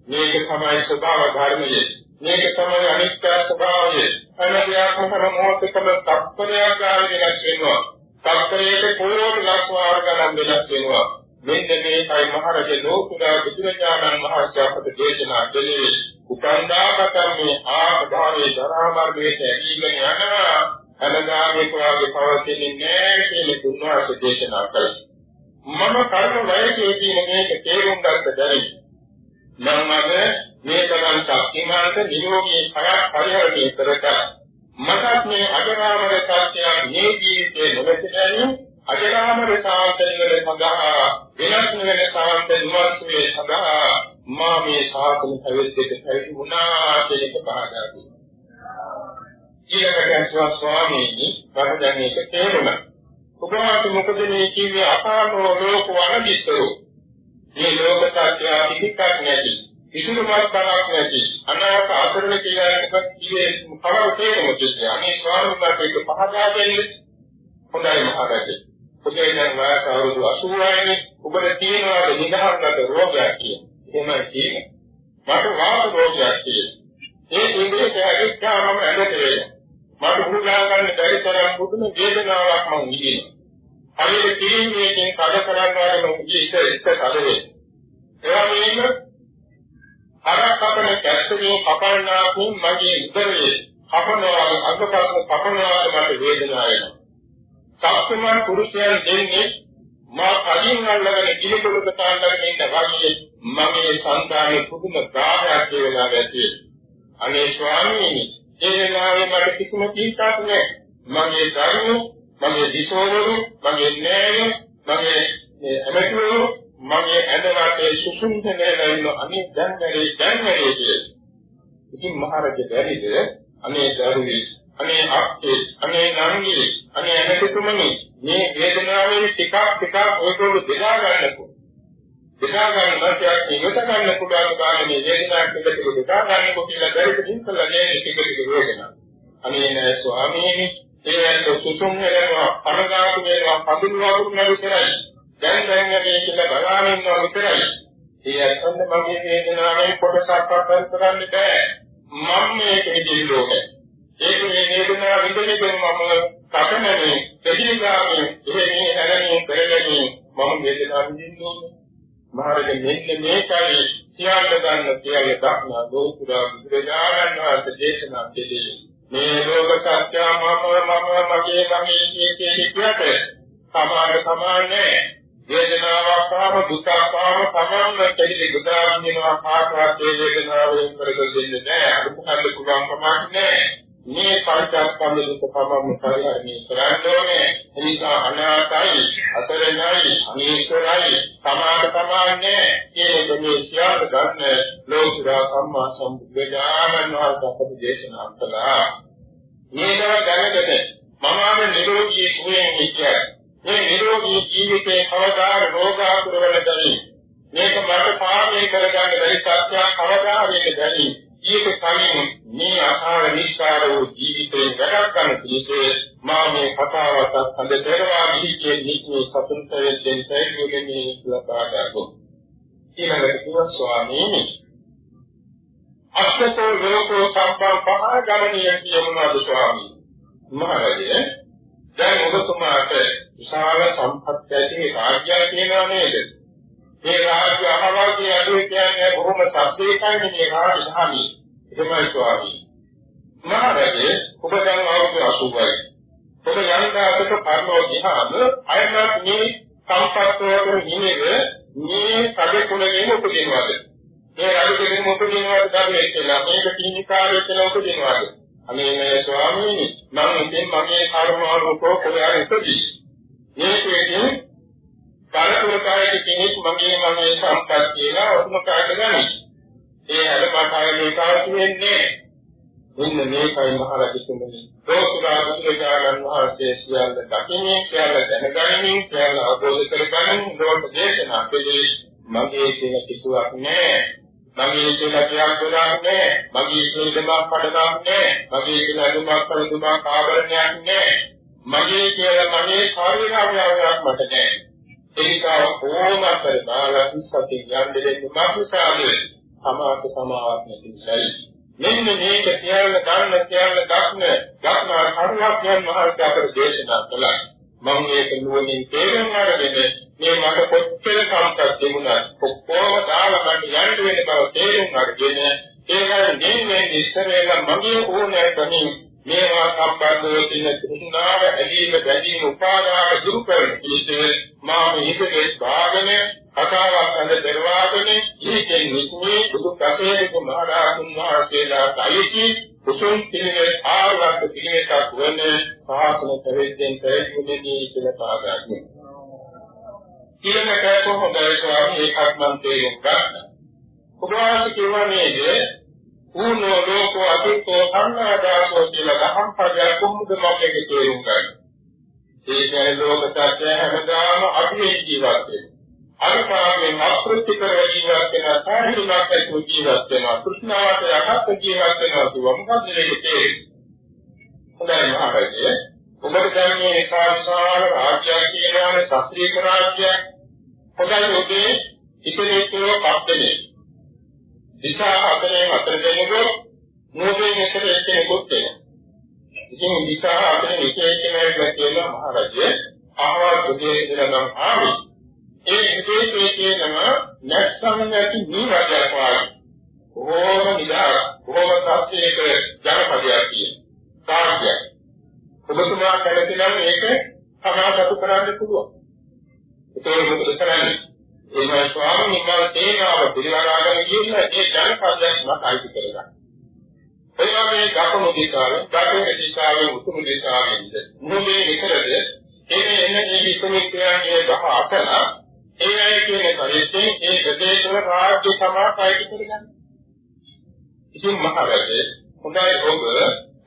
මේක තමයි ස්වභාව ධර්මය. මේක තමයි අනිත්‍ය ස්වභාවය. අනිත්‍යම කරන මොහොතකම තත්පරයක් ගන්න වෙනස් වෙනවා. තත්පරයේ පොළොවට ලක්වාර ගන්න වෙනස් වෙනවා. මෙන්න මේකයි මහරජ ලෝකුරා බුදුරජාණන් වහන්සේ අපට දේශනා කළේ උපන්දාකතම් මේ ආභාවයේ ධර්මාර්ගයේ ඇදීගෙන යනවා අනගාමී කුලාගේ පවතින්නේ නැහැ කියන තුන්වස දේශනා කළා. මම කර්ම වයසේදී මේක තේරුම් ගන්න බැරි. මම මේ තරම් ශක්තිමාන්ත නිරෝගී කයක් පරිහරණය කරක මටත් මේ අජරාමර සත්‍යයක් මේ ජීවිතේ නොවැටෙන්නේ අජරාමර සාන්තනවල සඳහා වෙනස් වෙන සාන්ත දුමස්සේ සඳහා මා මේ ශාසන පැවිද්දට පැවිදි වුණා කියන එක පහදා දුන්නා. ඊළඟට ස්වාමීනි වරදන් එක තේරුණා. ඔබ වහන්සේ මොකද මේ කිව්වේ? අපාරෝ ලෝක වනදිසෝ මේ ලෝක සත්‍ය පිටිකක් නැති කිසිදු මාර්ගයක් නැති අනාගත අසරණ කියලා එකක් කියේ කවර තේරුම දෙන්නේ අනේ ස්වාමීන් වහන්සේ පහදා දෙන්නේ. හොඳයි මහරජා. ඔබේ දැන් වයස අවුරුදු 80යි ඔබට තියෙනවාද නිදහස්කට රෝගයක් කියලා? එහෙම කියන්නේ. මට වාත රෝගයක් කියලා. ඒ ඉංග්‍රීසි අධිකාරම ඇදට වෙනවා මට උරුලා ගන්න බැරි තරම් පුදුම වේදනාවක් මම විඳිනවා හරියට කිරින්ගේකින් කඩ කරනවා නම් ඉත ඉත කඩේ. ඒ වගේම හරක් කපන කැස්සකින් කපන්නාකින් මගේ උදරයේ කපනවා අංගපස්ස කපනවා මට වේදනාව එනවා. සත්‍යමන් පුරුෂයන් දෙන්නේ මා කලින් අල්ලගෙන කිලිකොලක තාන්නගෙන ඉන්න වගේ මගේ සංකාරයේ පුදුම ගාහයක් වෙලා ඇති. අනේ ස්වාමීනි ඒ වෙලාවේ මට කිසිම කීකක් නැහැ. මගේ ධර්ම මගේ දිසෝවරු, මගේ නෑය, මගේ ඇමතුරු, මගේ ඇදවටේ සුසුම්තනේ ඉන්න අනේ දැන් වැඩි දැන් වැඩි කියලා. ඉතින් මහරජ බැරිද අනේ දරුවේ අනේ අක්කේ අනේ නංගි අනේ ඇමතුතුමනි මේ වේදනාවෙන් ටිකක් ටිකක් ඔයගොල්ලෝ බෙදා ගන්නකෝ. බෙදා ගන්න නැත්නම් ඉවත ගන්න පුළුවන් කාලේ මේ වේදනාවක් ටික ටික බෙදා ගන්නකෝ කියලා බැරිද ඉස්සලා නේ ටික ටික වේදනාව. අනේ නෑ ස්වාමීනි ඒ සුසුම් වෙනවා පරගාතු වෙනවා පඳුරු වගුරු විතරයි. දැන් දැන් මේ කියලා බලාගෙන ඉන්නවා විතරයි. ඒ අසන්න මගේ වේදනාවේ කොටසක් අත්හැර කරන්න බෑ. මම මේක ඉදිරියට ඒක මේ වේදනාව විඳින්නේ මම කපනනේ දෙහිගාමේ එහෙම හැරෙන්නේ පෙරගෙන මම වේදනාව විඳින්නේ මහරජ මෙන්න මේකයි සියල්ල ගන්න සියල්ල දක්නා ගෝපුරා බුදුරජාණන් වහන්සේ දේශනා කළේ. මේ ලෝක සත්‍ය මම මම මගේ මගේ කීකේ හිතුවට සමාන සමාන්නේ වේදනාවක් ආව දුකක් ආව සමාන දෙලි ගුදාන් වෙනවා. කාටවත් වේදනාවෙන් කරගන්න දෙන්නේ නැහැ අර මොකද පුළුවන් කමක් නැහැ මේ පංචස්කන්ධ දුක පමම පරිහරණය කරන්නේ එනිසා අනාතයි අසරණයි අනීශ්වරයි සමාන සමාන්නේ. කියන මේ සියල්ල ගන්න ලෝකුරා සම්මා සම්බුද්ධ ඥානන් වහන්සේ දේශනා කළා. මේක දැනගට මම ආම නිරෝගී සුවයෙන් ඉච්ඡා මේ නිරෝගී ජීවිතේ කවදා රෝගාතුර වල දැනි? මේක මට පාලනය කරගන්න බැරි සත්‍යයක් කවදා මේක දැනි? ඊට කලින් මේ අසාර නිස්කාර වූ ජීවිතේ වැඩක් ගන්න පිළිසේ මා මේ කතාවත් හඳ පෙරවා ගිහිගේ නිත්‍ය සතුන්තරයෙන් සැරියුගෙන ලබාගත්තා. ඊළඟට කිව්වා ස්වාමීනි අක්ෂතෝ ලෝකෝ සම්පං පහ ගමනිය කියනවා ස්වාමී. මහරජේ දැන් ඔබතුමාට විශාල සම්පත් ඇති රාජ්‍යය කියනවා නේද? මේ රාජ්‍ය අහවල්ගේ අඩුව කියන්නේ බොහොම සත්‍යයකයි මේ රාජ්‍ය ධාමි. එහෙමයි ස්වාමී. මහරජේ ඔබ දැන් අවුරුදු 80යි. ඔබ යන්දාකට පරලෝ ගියාම අයමත් මේ සම්පත් වලට නිමෙද මේ කඩේ කුණේ උපදිනවද? මේ රජු කෙනෙක් උපදිනවද ධර්මයේ කියලා මේක කිනිකාරය කියලා උපදිනවද? අනේ මේ ස්වාමීනි මම ඉතින් මගේ කර්මානුකෝ කොහේ ඉපදී. මේකේදී කාලතුරකාරයේ කෙනෙක් මගේ මගේ සම්පත් කියලා ඔතුම කාට ගනි. ඒ අර පාඨාවේ කාර්ය වෙන්නේ මෙන්න මේකයි මහරජතුමනි. දෝසුරා බුදුරජාණන් වහන්සේ සියල්ල දකින්නේ සියල්ල දැනගනිමින් සියල්ල අවබෝධ කරගනිමින් ලෝක දේශනා කළේ මගේ කියන කිසිවක් නැහැ. මගේ කියලා කියක් ගොඩක් නැහැ. මගේ කියලා දෙමක් පඩක් නැහැ. මගේ කියලා දුමක් පඩ දුමක් ආභරණයක් නැහැ. මගේ කියලා මගේ ශාරීරික අවයවයක් මට නැහැ. ඒක ඕම කරලා සත්‍ය ඥාන දෙන්නේ මාකුසාවේ සමාත සමාවක් නැති නිසායි. මෙන්න මේක සියල්ල ගන්න සියල්ල දක්න දක්න කරුණාඥයන් මහත්ය අපට දේශනා කළා. මම මේක නුවණින් තේරුම් අරගෙන මේ මට කොච්චර සම්පත් තිබුණත් ඔක්කොම දාලා මට යන්න වෙන බව තේරුම් අරගෙන ඒකෙන් දෙන්නේ ඉස්සරේලා මගේ ඕනෑ කමින් මේවා සම්බන්ධව තියෙන තෘෂ්ණාව ඇලීම බැඳීම උපාදාන දුරු කරන පිළිසෙ මා මේකේ ස්වාගන කතාවක් අඳ දරවාගෙන ඊකෙන් නිකුමේ බුදු කසේක මහරහතුන් වහන්සේලා කලිකි කුසුම් පිළිවෙල ආරක්ෂක පිළිවෙලක් වන සාසන පරිද්දෙන් පරිපූර්ණදී කියලා පාදන්නේ. ඊළඟට කොහොමද ස්වාමී ඒකත් මන් තේරුම් ගන්න. ඔබ වහන්සේ කියවන්නේ ඌනෝ ලෝකෝ අතිත්තෝ සංඝාදාසෝ කියලා දහම් පදයක් කොහොමද මොකෙක තේරුම් ගන්න. ඒ කියන්නේ ලෝක සත්‍ය හැමදාම අපි ජීවත් වෙනවා. අල්පාවෙන් අපෘත්‍තිකර ජීවත් වෙන සාහිණක් ඇතුළු ජීවත් වෙනවා. කෘෂ්ණාවට යටත් ජීවත් වෙනවා කියව මොකද මේක තේරෙන්නේ? හොඳයි මහරජය. ඔබට දැන් මේ ඒකාවිශාල රාජ්‍යයක් කියනවානේ ශාස්ත්‍රීය රාජ්‍යයක්. හොඳයි ඔබේ ඉතිරේතුව පත්තනේ. දිශා හතරෙන් හතර දෙනෙකුත් නෝබේ මෙතන එක්කෙනෙකුත් වෙනවා. ඉතින් දිශා හතරෙන් එක එක්කෙනෙක් කියලා මහරජය ආවා දුදේ ඉඳලා නම් ආවේ ඒ විශේෂයේ කියනම නැත්සම් නැති නිරජයක් වාගේ. කොහොම නිදා කොහොම සත්‍යයක ජනපදයක් කියන. කාර්යයක්. ඔබතුමා කැමතිනම් මේක සමාසතු කරන්න පුළුවන්. ඒක මොකද කරන්නේ? ඒ ස්වාමීන් වහන්සේ තේනාව පිළිවරාගෙන ගිහින් ඒ ජනපදයක් මත අයිති කරගන්න. ඒ වගේ දකුණු දිශාවෙන්, දකුණු දිශාවෙන්, උතුරු දිශාවෙන් මුලේ විතරද එන්නේ එන්නේ ඉක්මනින් කියන්නේ ගහ අතන ඒ අය කියන පරිද්දෙන් ඒ ප්‍රදේශවල රාජ්‍ය සමාජයක කරගන්න. ඉතින් මහරජේ හොඳයි ඔබ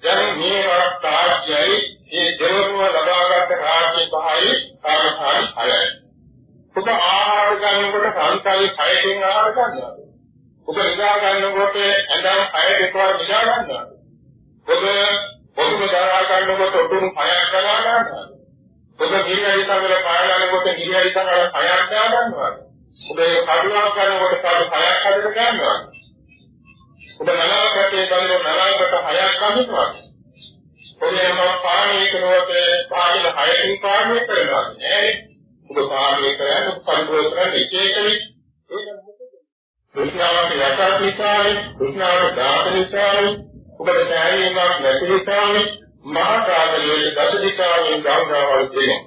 දැන් මේ රාජ්‍යයි මේ දෙවනුව ලබාගත් රාජ්‍ය පහයි කාමහාරි හයයි. ඔබ ආහාර ගන්නකොට සංකල්ප හයකින් ආහාර ගන්නවා. ඔබ නිදා ගන්නකොට ඇඳන් හය දෙකවර නිදා ගන්නවා. ඔබ පොදුම දරා ගන්නකොට උතුම් හයක් ගලා ගන්නවා. ඔබ ගිරිහරි සංගල පායලනකොට ගිරිහරි සංගල හයක් දා ගන්නවා. ඔබ ඒ කඩුවක් කරනකොට කඩු හයක් හදට ගන්නවා. ඔබ නලාවකටේ බලන නලාවකට හයක් අදිනවා. ඔබ යම පාණී කරනකොට පාණිල හයකින් පාණී කරනවා. නෑ. ඔබ පාණී කරන්නේ පරිපූර්ණ කරන්නේ එක එකනේ. ඒක මොකද? කෘෂ්ණාවට යටත් නිසායි, කෘෂ්ණාවට දාත නිසායි, ඔබට සෑහීමක් නැති නිසායි මහා සාගරයේ දස දිශාවෙන් ගංගාවල් දෙනවා.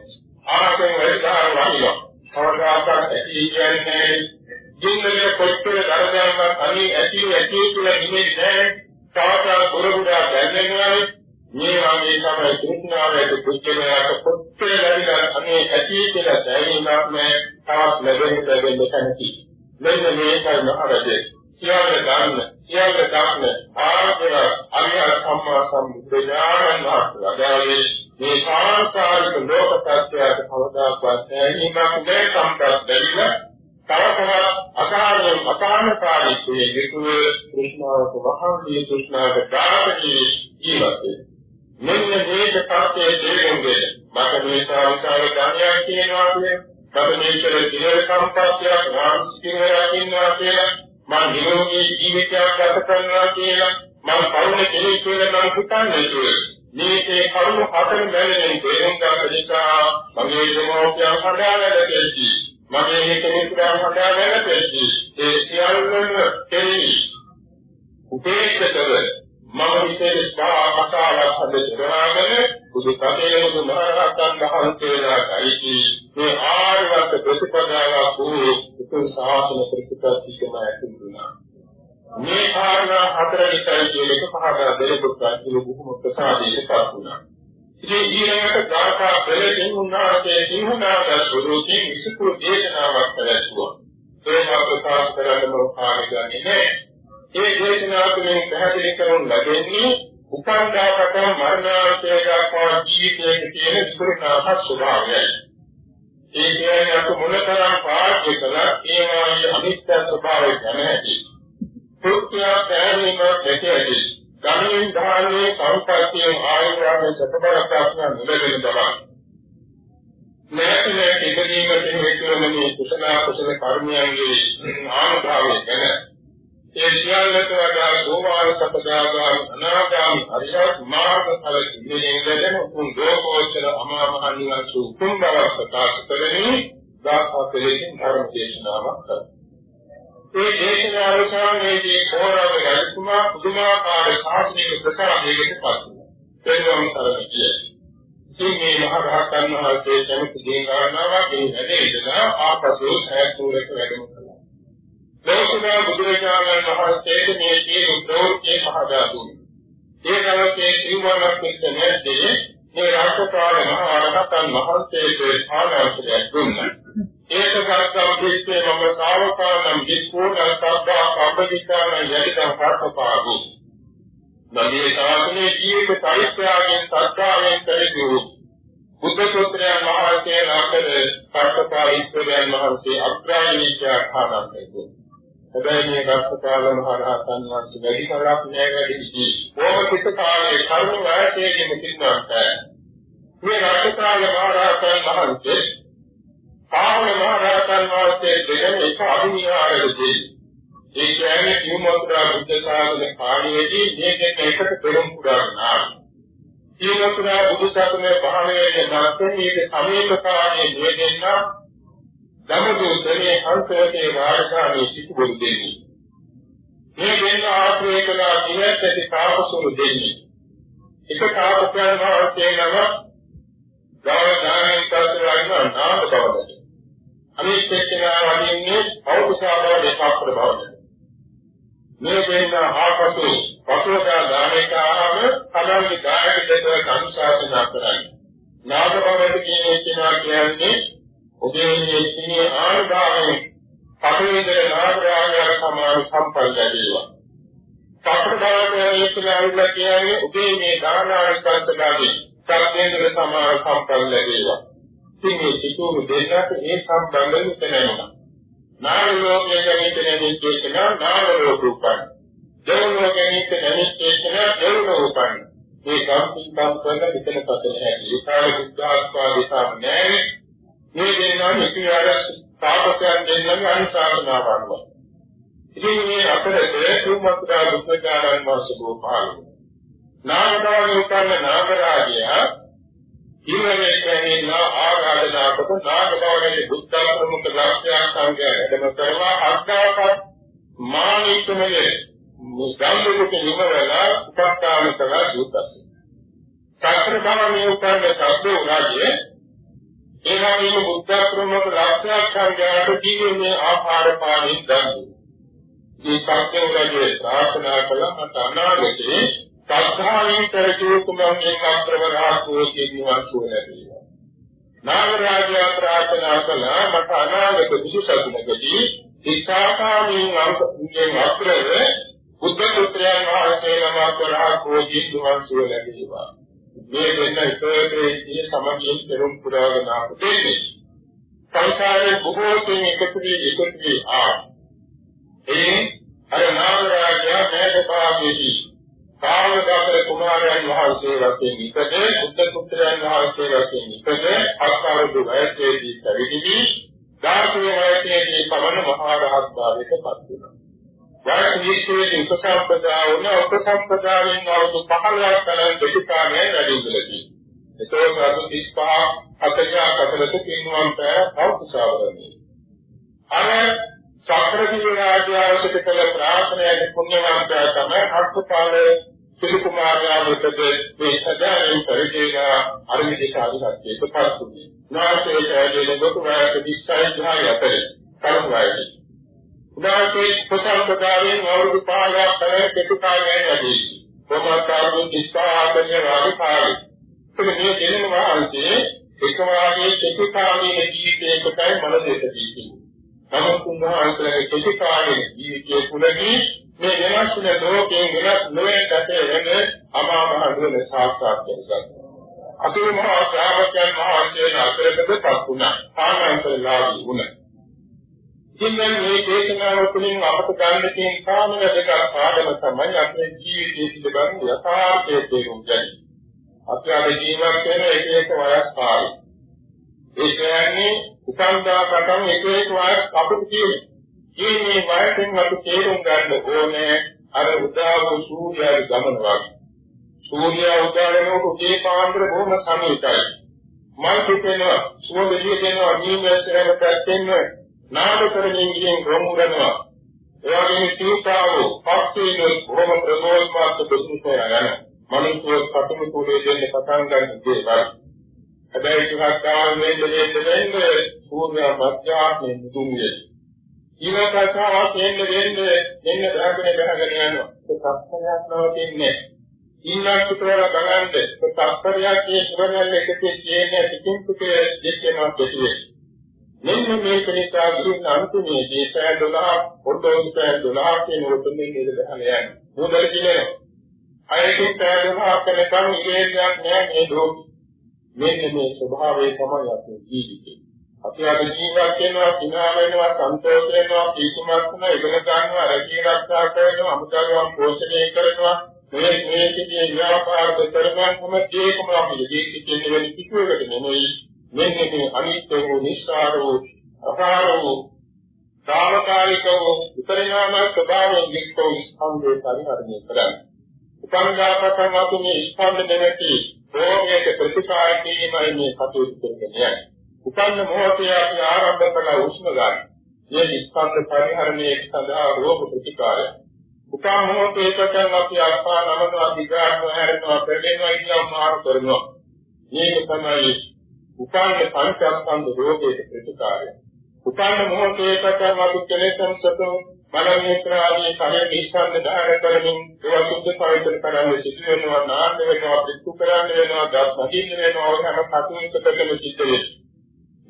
ආසෙන් වෙලාව වහිනවා. කවදාකවත් ඇති කියන්නේ ජීවිතේ කොච්චර දරදරක් අනි ඇති ඇති කියලා නිමෙන්නේ නැහැ. තවතවත් පුරුදුදා දැනෙනවා. මේ වගේ තමයි කෘෂ්ණාවේද කුච්චලයට කොච්චර ලැබිලා අනේ ඇති කියලා සෑහීමක් නැහැ. තවත් ලැබෙන්න ලැබෙන්න කැමති. මෙන්න මේකයි මහරජේ. සියල්ල ගන්න සියල්ල ගන්න ආර්ය අරිය සම්මා සම්බුද්ධ ඥානන් වහන්සේ මේ සාංකාරික ලෝක සත්‍යයට කවදාකවත් ඇහිමක් නැහැ සම්ප්‍රත් දෙවිලා තවතවත් අසහාරයෙන් අසහනකාරීත්වයේ යුතුව කෘෂ්ණාවට වහන්සේ කෘෂ්ණාවට ධාරණී ජීවිතේ මෙන්න මේක සත්‍යයේ තේරුම්ගෙන මට මේ සාංකාර ධර්මයක් කියනවා කියන්නේ මට මේකේ දින සම්පත්තියක් වාස්තිකයක් ඉන්නවා කියලා මම නිරෝගී ජීවිතයක් ගත කරනවා කියලා මම කරුණ කෙනෙක් කියලා නම් හිතන්නේ මේකේ කරුණ හතර බැලෙන තේරුම් ගන්න නිසා මගේ දෙමෝපියන් හදාගන්න මගේ හිතේ හදාගන්න ඒ සියල්ලම කෙරෙහි උපේක්ෂකව මම විශේෂ අසාරක් හදේවාගෙන බුදු කමේ බුදු මහරහතන් වහන්සේලා කයිති මේ ආර්යවත් ප්‍රතිපදාව වූ උතුම් සාසන ප්‍රතිපත්තිකම ඇතුළුනා මේ කාරණා හතර නිසා කියලක පහදා දෙලෙකුත් අතුළු බොහොම ප්‍රසාදයටපත් වුණා ඉතින් ඊළඟට ගාථා පෙරකින් උන්වහන්සේ සිංහනාද ස්වරූපී විසුරු දේශනාවක් පැවැත්වුවා ඒක ප්‍රකාශ කරන්න මම ආගන්නේ නැහැ ඒ දේශනාව තුළින් පැහැදිලි කරනු ලැබෙන්නේ උපන්දාපත මරණාන්තය දක්වා ජීවිතයේ තියෙන විපරිණාම ස්වභාවයයි. ඒ කියන්නේ අප මොනතරම් පාර්ශ්ව කළා ඒ වාගේ අනිත්‍ය ස්වභාවය දැනෙති. කෘත්‍ය පැහැදිලිම දෙකයි. ගමනින් ධාරණේ සංකල්පයේ ආයතනයේ සතබර ප්‍රශ්න නිරගෙන තමයි. නැතිනේ ඉදීමට හේතු වන මේ කුසල කුසල කර්මයන්ගේ ආනුභාවය ගැන ඒ සියල්ලට වඩා සෝවාන් සපදාගාම අනාගාමී අරියත් මාර්ගඵල සිද්ධියෙන් උතුම් දෝකෝත්තර අමා මහ නිවන් සුතුම් බව ප්‍රකාශ කරමින් දාසා පෙරේකින් ධර්ම දේශනාවක් කරා. ඒ දේශනාව අවසානයේදී කෝරව රජතුමා පුදුමාකාර ශාස්ත්‍රීය ප්‍රසාරයකට පත් වුණා. පෙරවන් තරමිය. ඉතින් මේ මහ රහතන් වහන්සේ කෙනෙකු දේශනාවක් මේ වැඩේදලා ආපසු සෑතුරක වැඩම කළා. ලෝකනා බුදුරජාණන් වහන්සේට මේ සියලු ප්‍රෝත්‍ය පහදා දුන්නා. ඒ දවසේ සිවණක් පිටනේදී මේ රාජකාල මහ රහතන් වහන්සේට ආරාධනය දුන්නා. ඒක ගත්තම පිටේ මම ශාවකානම් විස්කෝණ සබ්බා කම්බිකාන යදිකම් පාඨපාගු. නදී ශාසනයේ ජීවිත පරිත්‍යාගයෙන් සත්‍යාවෙන් පරිදු බුද්ධ පුත්‍රයන් වහන්සේ අතර පාඨපායිත්වයන් වහන්සේ අග්‍රාණීය ආඛානන්තේ. හැබැයි මේ රක්ෂකාල මහ රහතන් වහන්සේ වැඩි කලක් නෑ වැඩි ඉති. ඕම කිත කාලේ කරුණ වාසයේදී මුතින්නාට මේ රක්ෂකාල මහ රහතන් වහන්සේ පාවන මහ රහතන් වහන්සේ දෙන එක අභිනිහාරයේදී ඒ කියන්නේ කිව්මොත්‍රා බුද්ධ ශාසන කාණියේදී මේ දෙක එකට පෙරම් පුරාණා. කිව්මොත්‍රා බුදු ශාසනයේ පහළවේ නැත්නම් මේක සමීප කාණියේ නිවෙන්නා දමදෝතනේ අන්තයේ වාරකාමී සිටු බුදු දෙන්නේ. මේ දෙන්න ආශ්‍රය කළා දිනට ඇති තාපසුරු දෙන්නේ. එක තාපසයන් වහන්සේ නම ගාව දානෙන් පස්සෙලා නාම බවද. අනිත් එක්කෙනා වදින්නේ පෞරුෂාව දෙපාක්ෂර බවද. මේ දෙන්න ආපසු පසුවදා දානේකාම තමන්ගේ දායක දෙක අනුශාසනා කරන්නේ. නාම බවද කියන එක්කෙනා කියන්නේ ඔබේ මේ සිහිය ආනුභාවයෙන් පටවිදර නාගරාජය සමාන සම්පන්න ලැබේවා. සතරදානයේ ඉස්සරහට කියන්නේ ඔබේ මේ දානාංශස්තලාගේ සත්‍යේන්ද්‍ර සමාන සම්පන්න ලැබේවා. ඉතින් මේ සිතුරු දෙන්නට ඒ සම්බන්ධව තැනෙනවා. නාම ලෝකයේ ගැනීම නිශ්චේතන නාම ලෝක උපන්. දේව ලෝකයේ නිශ්චේතන දේව ලෝක උපන්. මේ සම්පූර්ණ කරන විතර පතන හැටි. ඒ කාල බුද්ධාස්වා දිසා නැහැ. මේ දෙන්නා මෙතිආර තාපසයන් දෙන්නගේ අනුශාසනාවක්. ඉතින් මේ අතරේ තුන්වත්දා බුද්ධජානන් වහන්සේ බෝපාලු. නාගදාන උපන්න නාගරාජය ඉරවේ කියන්නේ ආරාධනා කොට නාගභවනයේ බුද්ධ ප්‍රමුඛ ලක්ෂණ සංඝය වැඩම කරලා අර්ථාපත් මානිකමයේ මුස්ගම්මුක නිවරලා උපස්ථාන කළා සූතස්. සත්‍ර භවනයේ උපන්න සබ්බෝ රාජ්‍යයේ ඒ වගේම බුද්ධ ප්‍රමුඛ රාජ්‍යස්කන්ධයට ජීවනයේ ආහාර පානෙන් දන්නේ. මේ සත්‍යවලගේ ප්‍රාර්ථනා කළා මට අනාගතේ සත්‍යාවෙන් කරජෝ කුමංගේ අත්‍රවරාසෝ කියනවා සුවලදී. නාගරාජය ප්‍රාර්ථනා කළා මට අනාගත විශේෂතුනකදී ඉස්සාකාමී අංගයෙන් අත්‍රව බුද්ධ පුත්‍රයන් වහන්සේ නමක් කරා කෝජී දුවන් සුවලදීවා. මේ වෙන එකේ සමගියෙන් පෙරම් පුරාගෙන ආපු දෙන්නේ. සංසාරේ බොහෝ තෙන් එකතු වී එකතු වී ආ. ඒ අර නාමරාජය මේකපාවේදී කාමදාතර කුමාරයන් වහන්සේ වශයෙන් ඉපද බුද්ධ පුත්‍රයන් වහන්සේ වශයෙන් ඉපද අක්කාරදු වයසේදී පරිදි ධාර්මයේ වයසේදී පවන මහා රහත් භාවයට පත් වුණා. වාසීයේ උපසම්පදා වුණ උපසම්පදාවෙන් අවුරුදු 15ක් තරම් දෙවිකාමයේ වැඩි ඉඳලදී. ඒතකොට අද 35 40 40 කිනුවන් පෑ අවුසාවරණි. අර චක්‍රදීව රාජ්‍යවලට කළ ප්‍රාර්ථනාවේ පුණ්‍යවන්තයා තමයි අත්පාල සිදු කුමාරයා මෙතද මේ සදායෙන් පරිදේනා අරමිදිකාරිහත්යේ පත්තුනි. නාසයේ ඇදෙන කොට වායක 26 ධාරය අතරේ කරුණායි. උදාසේ කුසල් ප්‍රකාරයෙන් අවුරුදු 5ක් පෙර කෙටු කාලයක් වැඩි. කොමතාරු දිස්පාහකේ රාජකාරී. මේ දෙනම වාල්සේ එක වාගේ කෙටු කාලයේ ජීවිතයකටයි මනසට දීති. නමුත් උන්වහන්සේගේ කෙටු කාලයේ ජීවිතයේ තුලදී මේ වෙනස් වෙන ලෝකයෙන් වෙනස් නොවන කතේ වෙන අමා මහ දුර සාක්ෂාත් කරගන්නවා. අසුර මහා ශ්‍රාවකයන් වහන්සේ අතරකටපත් වුණා. ආනන්දලාභී වුණා. ඉතින් මේ දේශනාව තුළින් අපට ගන්න තියෙන කාම දෙකක් පාඩම තමයි අපේ ජීවිතයේ පිළිබඳ යථාර්ථයේ තේරුම් ගැනීම. අපි අද ජීවත් වෙන එක එක වයස් කාලය. ඒ කියන්නේ උසන්දා පටන් එක එක වයස් අපිට තියෙනවා. මේ වයසෙන් අපි තේරුම් ගන්න ඕනේ අර උදා වූ සූර්යයාගේ ගමන වගේ. සූර්යයා උදා වෙනකොට ඒ පාන්දර බොහොම සමීපයි. මල් පිටෙනවා, සුවඳ දිවෙනවා, නීමැසරම පැත්තෙන් නාද කරමින් ගියන් රොමුරනවා. එයාගේ සීතාව පක්ෂේන බොහොම ප්‍රබෝධමාත් දුෂ්කරය යන මනුෂ්‍ය කටුමු කුලේ දෙන්න පටන් ගන්න දේවල්. හැබැයි ටිකක් කාලෙ වෙන්නේ දෙන්නේ සූර්යයා මධ්‍යාත්මේ මුතුන්ගේ ඊළඟට වෙන්න වෙන්නේ මෙන්න දහගෙන ගහගෙන යනවා. ඒක සත්‍යයක් නවතින්නේ. ඊළඟට උතර බලන්න සත්‍යයක් මේ සුවරල් එකකේ කියන්නේ පිටින් පිටේ දෙකේනවා දෙතියේ. මෙන්න මේක නිසා ගුරුන් අන්තිමේදී පැය 12 පොඩ්ඩෝස් පැය 12 කියන උතුම්නේ නේද ගහන යන්නේ. මොකද කියන්නේ? අයකින් පැය 12 කනකම් ඉරේයක් නෑ මේ දුක්. මෙන්න මේ ස්වභාවය තමයි අපේ ජීවිතේ. අපි අද ජීවත් වෙනවා සිනා වෙනවා සන්තෝෂ වෙනවා කීකමක් වෙනවා ඉගෙන ගන්නවා රැකී ආරක්ෂා කරනවා අමුතරුවන් පෝෂණය කරනවා. මේ මේ කිසිය ව්‍යාපාරද කරනවා හැම දෙයකම අපි ජීවිතේ වෙන කිසිවකට නෙමෙයි. මෙන්න මේ අනිත්‍ය වූ නිස්සාර වූ අපාර වූ සාමකාලික වූ උපරිණාම ස්වභාවයෙන් යුක්ත වූ ස්කන්ධය පරිහරණය කරන්නේ. උපංගාපතම අපි මේ ස්කන්ධ දෙකේ රෝගයක ප්‍රතිකාර කිරීමයි මේ කටයුතු කරන්නේ උපන්න මොහොතේ අපි ආරම්භ කළ උෂ්ණ ගන්න. මේ ස්කන්ධ පරිහරණයේ සඳහා රෝග ප්‍රතිකාරය. උපන්න මොහොතේ පටන් අපි අස්පා නමනවා දිගාත්ම හැරෙනවා පෙරෙනවා ඉන්නවා මාරු කරනවා. මේක තමයි උපන්න පංචස්කන්ධ රෝගයේ ප්‍රතිකාරය. උපන්න මොහොතේ පටන් අපි කෙලෙසන් සතු බලමේත්‍ර ආදී කලින් නිස්සන්ද ධාරය කරමින් ඒවා සුද්ධ පවිත්‍ර කරන්න සිදු වෙනවා නාන්න වෙනවා පිටු කරන්න වෙනවා දස් අදින්න වෙනවා හැම කටයුත්තකම සිද්ධ වෙනවා.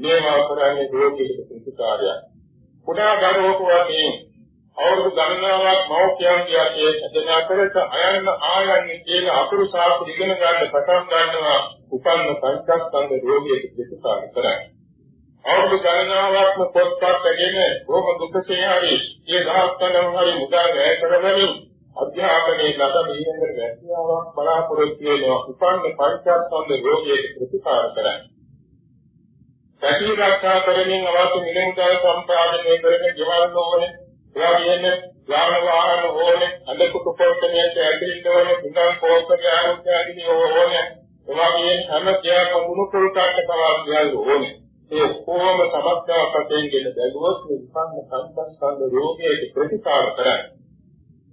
මේවා කරන්නේ රෝගීක ප්‍රතිකාරයක්. කුඩා දරුවෙකු වගේ අවුරුදු ගණනාවක් මව්පියන්ගේ අතේ ඇදෙනා කරට අයන්න ආයන්නේ කියලා අතුරු සාපු ඉගෙන ගන්න පටන් ගන්නවා උපන්න පංචස්කන්ධ රෝගීක ප්‍රතිකාර කරන්නේ. අවුරුදු ගණනාවක්ම පොත්පත් ඇගෙන බොහොම දුකසේ හරි ඒ දහස්කණම් හරි මුදල් වැය කරගනිමින් අධ්‍යාපනයේ ලද බිහිවෙන වැසියාවක් බලාපොරොත්තු වෙනවා උපන්න පංචස්කන්ධ රෝගීක ප්‍රතිකාර කරන්නේ. පැටි රක්ෂා කරමින් අවශ්‍ය මිලමුදල් සම්පාදනය කරගෙන ගෙවන්න ඕනේ. ඒවා කියන්නේ යාන වාහන ඕනේ, අදක කුපෝෂණයට ඇතුළත් ඕනේ, ඉඳන් පෝෂණය ආරෝග්‍ය ආදී ඕනේ. ඒවා කියන්නේ හැම දෙයක්ම මුණු කුල් කාට තවත් ඕනේ. ඒ කොහොම සමස්තයක් වශයෙන් ගෙන බැලුවොත් මේ විපන්න සංස්කන්ධ රෝගයේ ප්‍රතිකාර කරන්නේ.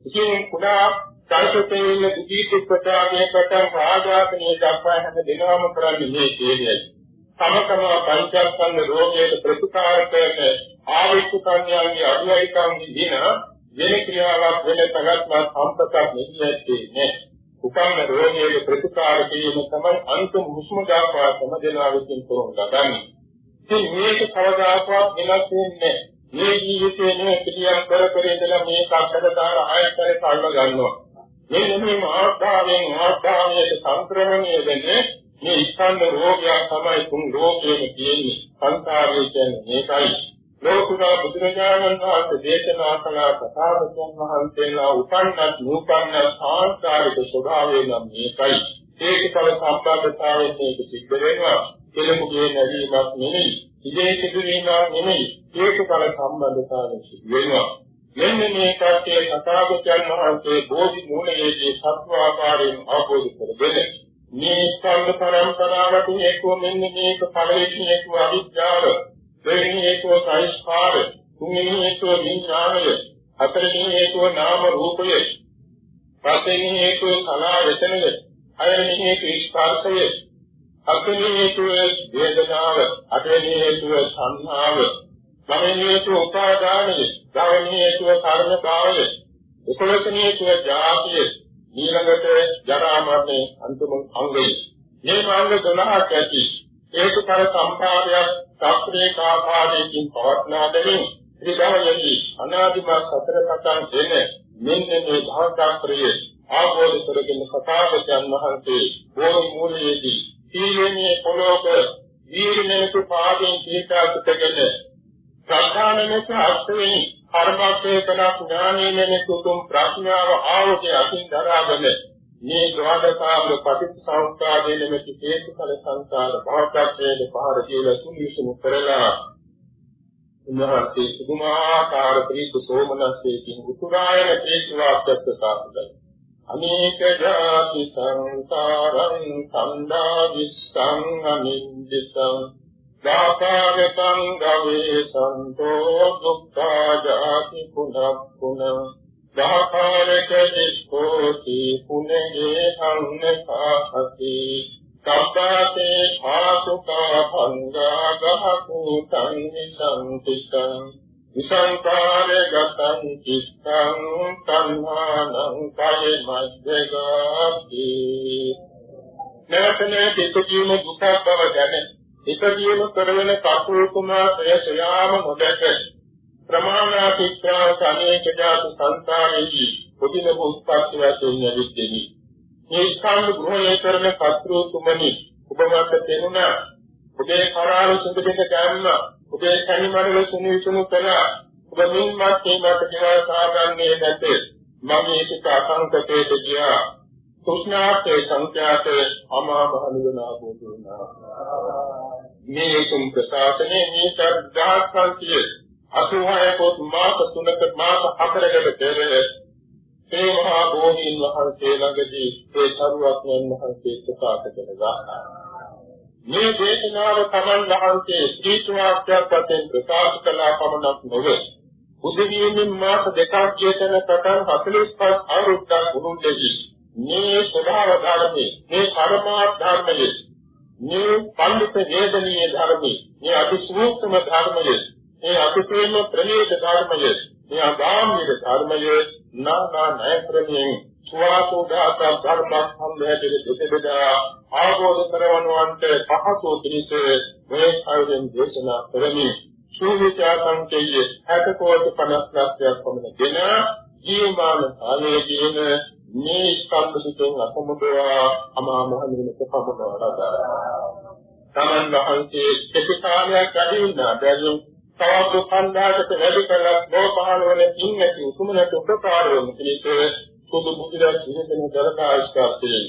ඉතින් කුඩා සංකල්පයේ ඉන්න දුකී ප්‍රචාරණය කරන ආඝාතනයේ දක්වා හැම දිනම කරන්නේ මේ කියන්නේ. තමකම පංචස්කන්ධ රෝගයට ප්‍රතිකාර කරන ආවිෂ්කන්‍යයන්ගේ අනුයිකම් දින වෙන ක්‍රියාවක් වෙන තගත්ම සම්පතක් නෙන්නේ උපන්න රෝගයේ ප්‍රතිකාර කිරීම තමයි අන්තිම හුස්ම දක්වා සමදෙනා විසින් කරන ගන්නේ. ඉතින් මේක කවදාකවත් වෙනස් වෙන්නේ මේ ජීවිතේ නේ ක්‍රියා කර කර ඉඳලා මේ කක්කඩ දාන ආයතන කල්ම ගන්නවා. මෙන්න මේ ආස්ථාවෙන් ආස්ථාවයේ සංක්‍රමණය වෙන්නේ මේ ස්කන්ධ රෝගයක් තමයි තුන් රෝගයේම තියෙන්නේ. සංකාරය කියන්නේ මේකයි. ලෝකුරා බුදුරජාණන් වහන්සේ දේශනා කළ කතාවතුන් වහන්සේලා උපන්නත් නූපන්න සාංශාරික ස්වභාවය නම් මේකයි. ඒකකල සම්බන්ධතාවයෙන් මේක සිද්ධ වෙනවා. කෙලෙමුගේ නැවීමක් නෙමෙයි. ඉදේ සිදුවීමක් නෙමෙයි. ඒකකල සම්බන්ධතාවයෙන් සිද්ධ වෙනවා. මෙන්න මේ කර්තේ කතාවතුන් වහන්සේ බෝධි මූලයේදී සත්ව ආකාරයෙන් අවබෝධ කරගන්න. මේ ස්කන්ධ පරම්පරාවට හේතුව මෙන්න මේක පළවෙනි හේතුව අවිද්‍යාව දෙවෙනි හේතුව සංස්කාර තුන්වෙනි හේතුව විඥානය හතරවෙනි හේතුව නාම රූපය පස්වෙනි හේතුව සලා වචනය හයවෙනි හේතුව ස්පර්ශය හත්වෙනි හේතුව වේදනාව අටවෙනි හේතුව සංහාව නවවෙනි හේතුව උපාදානය දහවෙනි හේතුව කර්ම කාය එකොළොස්වෙනි හේතුව ජාතිය ඊළඟට ජරා මරණය අන්තිම අංගය. මේ මාර්ග 12ක් ඇති. ඒකතර සම්පාදයක් ශාස්ත්‍රීය කාපාදයෙන් පවත්නා දෙමින් ත්‍රිභවයේදී අනාදිමත් සතර කතාන් දෙන මෙන්න මේ භාගාත්‍රයේ ආභෝධ කරගෙන කතාවචන් වහන්සේ බෝධි මූලයේදී සීලයේ පොළොක වීරණතු පාදයෙන් පිටාකටගෙන ප්‍රධානමක අර්ථයෙන් කර්මක්ෂේපන ඥානයෙන් කුතුම් ප්‍රඥාව ආවෝකේ අකින් දරාගෙන මේ ද්වාදසාංග පටිච්චසමුප්පාදයේ මෙති හේතුඵල සංසාර භවත්‍රයේ පහර කියලා සුනිසුමු කරලා උන්වහන්සේ පුදුමාකාර ප්‍රීත සෝමනස්සේකින් උතුරායන තේජවාක්‍යත් ප්‍රකාශ කළා. අනේක ජාති සංකාරං සම්දා විස්සං අනින්දිසං දාකාරතං ගවේ සන්තෝ දුක්ඛා ජාති පුනක් පුනං දාකාරක දිස්කෝති පුනේ සංනකාති සබ්බාතේ ආසුකා භංගා ගහකුතං නිසංතිකං විසංකාර ගතං චිත්තං තණ්හානං කය මද්දගාති. නැතනේ පිටුකීම දුක බව දැන. ඉදදීම කරවන කපුල් කුමාරය සයාම නොදැක. ප්‍රමාණාතික්‍රා සමේක ජාත සංසාරේහි පුදින උත්පත්ති වශයෙන් යදිද්දී මේ ස්කන්ධ ග්‍රහණය කරන කතෘ තුමනි ඔබ මත තෙරුණා ඔබේ කරාල සුදුක ගන්න ඔබේ කණිමඩල සුනි සුනු කළා ඔබ මින්මත් මේකට කියලා සාගන්නේ නැතේ. මම මේක අසංකතයට ගියා. කුෂ්ණාතේ සංඛ්‍යාතේ අමා බහලුණා බෝධුණා මේ උතුම් ප්‍රශාසනයේ මේ දහස්කන්තිය 86 පොත් මාස 3ක මාස 4කට පෙර ඒ මහා බෝධීන් වහන්සේ ළඟදී ඒ සරුවක්යන් වහන්සේ ප්‍රකාශ කළා. මේ දේශනාව තමන් වහන්සේ ශ්‍රීතුමාත්‍යක් වශයෙන් ප්‍රකාශ කළා පමණක් නොවේ. බුදු වීමෙන් මාස දෙකක් යෙතන පටන් 45 අවුරුද්දක් වුණුදෙහි මේ ස්වභාව ධර්මයේ මේ පරමාර්ථ ධර්මයේ මේ පඬිත වේදනීය ධර්මයේ මේ අති සූක්ෂම ධර්මයේ මේ අතිශයින්ම ප්‍රණීත ධර්මයේ මේ අගාමීය ධර්මයේ නානා ණය ක්‍රමයෙන් සුවාසෝදාස ධර්ම සම්භේදයේ දෙතෙදා ආවෝද කරවනවන්ට පහසු පිණිස මේ ආයතන දේශනා කරමි. සූවිචා සංකේය 60 කෝටි 50 ලක්ෂයක් පමණ දෙන ජීවමාන කාලයේදීම මේ ස්කන්ධ සුතෙන් අසමුදවා අමා මහ නිවනට පමුණවලා තමන් වහන්සේ කෙටි කාලයක් වැඩිුණා බැලුම් තවත් දුක්ඛන්දාකට වැඩි කළා. ලෝපහල වල ඉන්නේ උතුමනට උපකාර වන පිණිස සුදු මුදිරා ජීවිතන දරකාස්කාස්තේ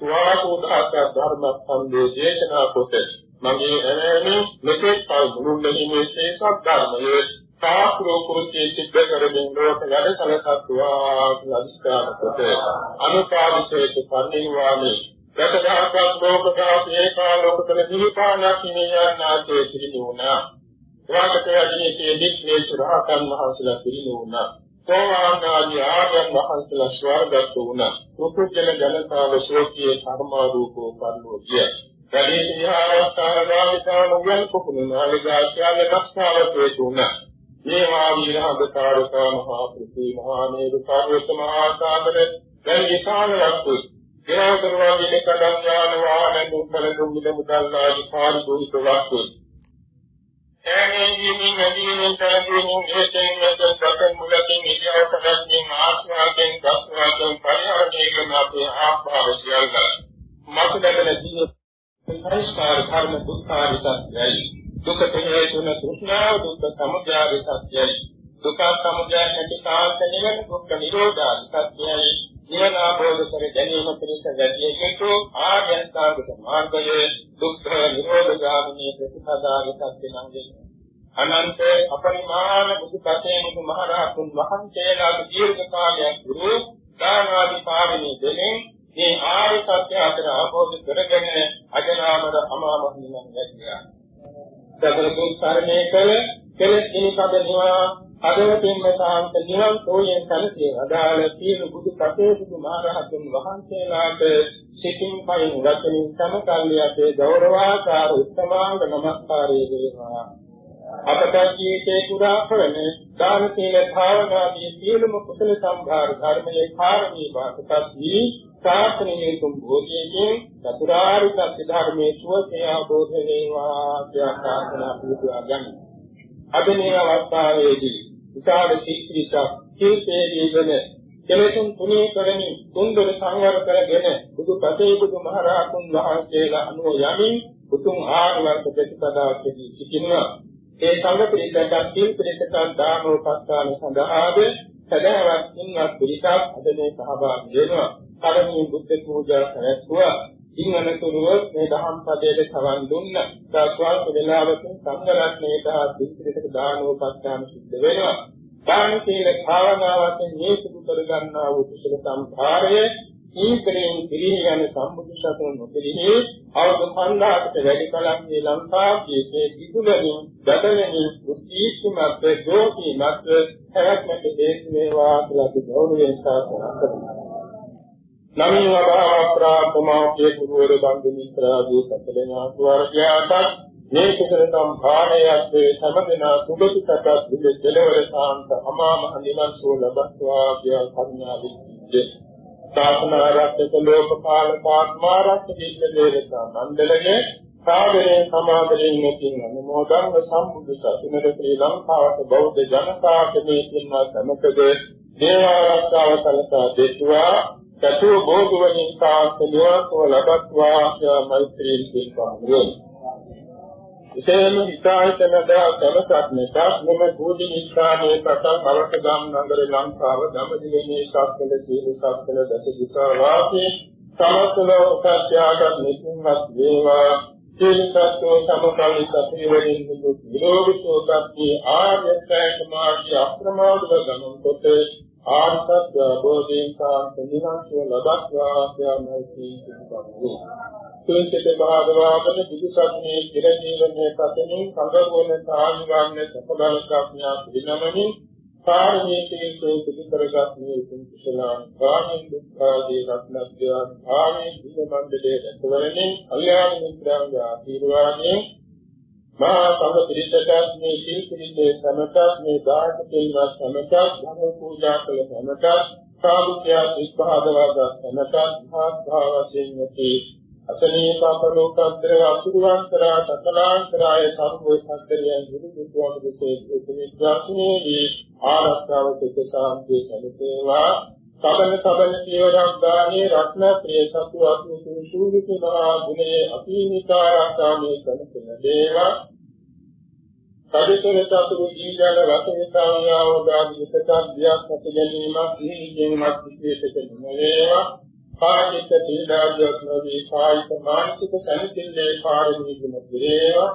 සුවාසෝදාස ධර්ම සම්දේ දේශනා කොට මගේ ඇරෙමි මෙතෙක් පල් මුළුල්ලේ මේ ශේෂක් ධර්මයේ සාස්ත්‍රෝ කුරුකේ සිද්ධ කරමින් ලෝක වැඩ සලසත්වා ලදිස්කාර කොට අනුපාදිශේෂ පරිනිවාමේ ගතදාපස් ලෝකදාස ඒකාලෝකතල නිපානක් නියන්නාතේ පිළිනුණා වාකට යදීසේ දික්නේ සුරහතන් වහන්සේලා පිළිනුණා සෝවාන් ආදී ආර්යයන් වහන්සේලා ස්වර්ගස්ත වුණා. කුකුජල ජනතාව ශෝකයේ කර්මාරූපෝ පරිලෝකිය වැඩි සිහාවස්ථාන ගාමිතාන උයන් කුකුණු නාලිකාශ්‍යාල දක්ෂාවතේ තුණා. මේවා විරහදකාරකා මහා පෘථිවි මහා නේද පර්වත මහා සාගර දැන් විශාල වස්තු දේවදරවා විද කඩම් යාන වාහන දුම්බල දුම්බල මුදල්ලාදී පාරිභෝගික වස්තු එන්නේ යමින් වැඩිමින් තරමින් හේතෙන් මෙතන සතන් මුලකින් ඉතිහාස ප්‍රශ්නින් ආස්වාදයෙන් දස්වාදයෙන් පරිහරණය කරන අපේ ආභාව සියල්ල මත දැකලා ජීවිත සංස්කාර කර්ම දුක්ඛාරිසත්‍යයි දුකට හේතුන තෘෂ්ණාව දුක්ඛ සමුදය සත්‍යයි. දුක්ඛ සමුදය නැති කාන්ත නිවන දුක්ඛ නිරෝධා සත්‍යයි. නිවන ආબોධ කර ගැනීම පිණිස වැඩි යුතු ආර්ය අෂ්ටාංගික මාර්ගය දුක්ඛ නිරෝධ ගාමිනී ප්‍රතිපදාව සත්‍ය නම් අනන්ත අපරිමාණ බුදුපතේ මුතු මහරහතුන් වහන්සේලාගේ දීර්ඝ කාලයක් ගුරු දානාදී පාරමී දෙමින් මේ ආර්ය සත්‍ය අතර අවබෝධ කරගෙන අජරාමර අමාමහ නිවන් දැක්කා. සතර දුක්ඛර්මයේ කල කෙලෙස් නිකද නිවා අදවතින්ම සාන්ත නිවන් සෝයෙන් සැලසේ අදාළ සීල බුදු කසේ බුදු මහරහතුන් වහන්සේලාට සිතින් පයින් වචනින් සමකල්ලි අපේ ගෞරවාකාර උත්තමාංග නමස්කාරය වේවා. අපට ජීවිතේ පුරා කරන දාන සීල භාවනාදී සියලුම කුසල සම්භාර ධර්මයේ කාරණී වාසකත් වී ශාස්ත්‍රයේ තුම් භෝධියකින් චතුරාර්ය සත්‍ය ධර්මයේ සුවසේ අවබෝධ වේවා කියලා ප්‍රාර්ථනා පිළිතුරා ගන්න. අද මේ අවස්ථාවේදී විශාල ශික්ෂිත කීර්තේදීගෙන කෙලෙසුන් තුනී කරමින් තුන්දොර සංවර කරගෙන බුදු පසේ බුදු මහරහතුන් වහන්සේලා අනුව යමින් උතුම් ආර්යවර්ග ප්‍රතිපදාවකදී සිටිනවා. ඒ සංඝ පිරිසට සීල් පිරිසට දානෝපස්ථාන සඳහාද සදාවත් ඉන්නත් පිරිසක් අද මේ සහභාගී වෙනවා. පළමුව බුද්ධ පූජා කරත්වා ඉන්නතුරුව මේ දහම් පදයේ සවන් දුන්න දස්වල්ප වේලාවකින් සංගරත්නයට හා දිස්ත්‍රික්ක දානෝපස්ථාන සිද්ධ වෙනවා. දාන සීල භාවනාවෙන් මේ සිදු කර ගන්නා වූ කුසල සම්භාරය ඊතරෙන් පිළිහි යන සම්බුදු සසුන නොපිළිහි අවුරුදු 5000කට වැඩි කලක් මේ ලංකාවේ මේ කිතුලෙන් දඩලෙන් උත්තීක්ෂමත් ජෝතිමත් හැවැත්මට හේතු වේවා කියලා අපි ගෞරවයෙන් සාකච්ඡා කරනවා. නමින් වදාවා ප්‍රාපමාකේ ගුරුවර බන්දු මිත්‍රාදී සතරඥා වර්ගයාට මේ කුසල සම්භාණයක් වේ සමදෙනා සුභසිතක් දුක දෙලවර සාන්ත අමා මහ නිවන් සුව ලබත්වා කියා කරුණා විද්දේ සාසනාරක්ෂක ලෝකපාලක ආත්මාරක්ෂක ඉච්ඡදේවතා මණ්ඩලයේ සාදරයෙන් සමාදරයෙන් මෙතින් අනුමෝදන් සම්බුදු සසුනට ශ්‍රී ලංකාවට බෞද්ධ ජනතාවට මේ පින්වත් සමකද දේවාරක්ෂාව සලසා දෙත්වා. සතු බෝධි වලින් කාන්ත නිවන්ව ලබත්වා කියා මෛත්‍රී සිතනවා. විශේෂම හිතායතන දා සමසත් නිසා මෙම බෝධි නිස්ථානයේ පටන් අවක ගම් නගර ලංකාව දඹදිවේ සත්කල සීල සත්කල දස දිසා වාසී සමස්තව උපත්යාගත් නිසින්වත් වේවා සීලසත්ව සමකල්ලි සතිවලින් දුක් නිරෝධී සත්‍ය ආර්ය සත්‍ය මාර්ගය අප්‍රමාදව ගමන් කොට ආර්ථත් බෝධීන් කාන්ත නිවන්සුව ලබත්වා යාමයි සිදුවන්නේ. තුන්සිත භාගවාගන බුදුසත්මේ චිරජීවනයේ පතමින් සංගෝණ සාහිවන්නේ සපදල ප්‍රඥා පිළිනමමින් කාර්මී තේසෝ සිදු කරගත් මේ උතුම් කුසලයන් ගාමින් දුක්ඛාදී රත්නත්‍ය ආමේ දිව මණ්ඩලයේ ඇතුළෙන් කල්යාණ මිත්‍රයන්ගේ ආශිර්වාදයෙන් මහා සංඝ පිරිසට මේ සීල් පිළිදේ සමතත් මේ දායක පින්වත් සමතත් ධර්ම පූජා කළ සමතත් සාදුක්‍ය සිස්පහදවද සමතත් භාග වශයෙන් ඇති අසනීය පාපලෝකන්තර අසුරවන්තරා සකලාන්තරාය සම්බෝධිසත්තරයන් විදුතුවම දෙසේ උපනිද්වාසනේදී ආරක්ෂාව සිත සාන්තිය සැලසේවා. සබන සබන පියවරක් ගානේ රත්න ප්‍රිය සතු අතු සූවිසි මහා ගුණයේ අපීනිකාරාකාමී සම්පූර්ණ දේවා. සදිතර සතු ජීජන රසවිතාවයාව දාදි සත්‍යයක් නැති ගැනීමක් දීගෙන්වත් විශේෂක නෙවේවා. කායික තීඩාවක් නොවේ කායික මානසික සැනසෙල්ලේ පාරමී ගුණ පිරේවා.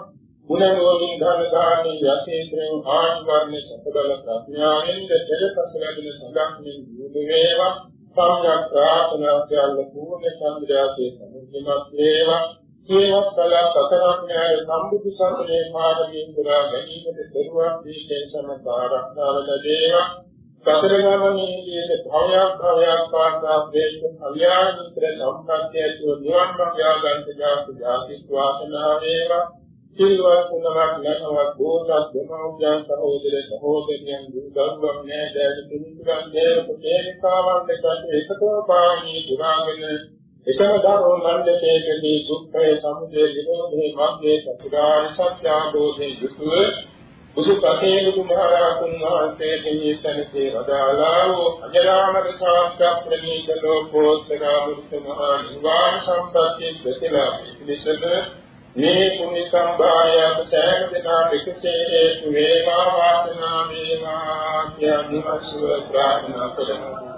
ගුණෝමින් ධන දානි යසේත්‍රෙන් ආනිවර්ණ සපදල ප්‍රඥාවෙන් දෙලපස ලැබෙන සඳහන් දුරු වේවා. සම්්‍යක් ප්‍රාර්ථනා සියල්ල පූර්ණ චන්ද්‍රයාගේ සමුද්‍රමත් වේවා. සියවස්සල පතරක් න්‍යාය සම්බුදු සසුනේ මාර්ගයෙන් පුරා ගැනීමට දරුවක් දීකේ සමකාරක්තාව ලැබේවා. සතර ගමනේදී භවයක් භවයක් පාසා වේක කල්යාණිත්‍ර සම්පත්තිය නිවන් මාර්ගය ගන්ත ජාති ජාති වාසනා වේවා. සිල්වත් කුණවක් නැනවත් බෝසත් දෙමව්පියන් සහෝදර සහෝදරියන් දුර්ගම්වම් නෑදෑය පිළිතුරන් දේව පුතේනිකාවන් දෙකට එකතෝ පාණී පුරාගෙන එකම ධර්ම මණ්ඩපයේදී සුඛය සමුදය විනෝදේ මග්ගේ චතුරාර්ය සත්‍ය අවබෝධයේ යුතුව බුදු කසේ බුදු මහරහතුන් වහන්සේ දෙවියන්සේ වදාළා වූ අජරාමර ශාස්ත්‍ර ප්‍රණීත ලෝකෝත්තර බුද්ධ මහා නිවාන සම්පත්තිය දෙතලා පිළිසද මේ පුණ්‍ය සම්භාරය අප සෑම දිනකට එකසේ හේතු වේවා වාසනාව වේවා කියන නිවසුව ප්‍රාර්ථනා කරනවා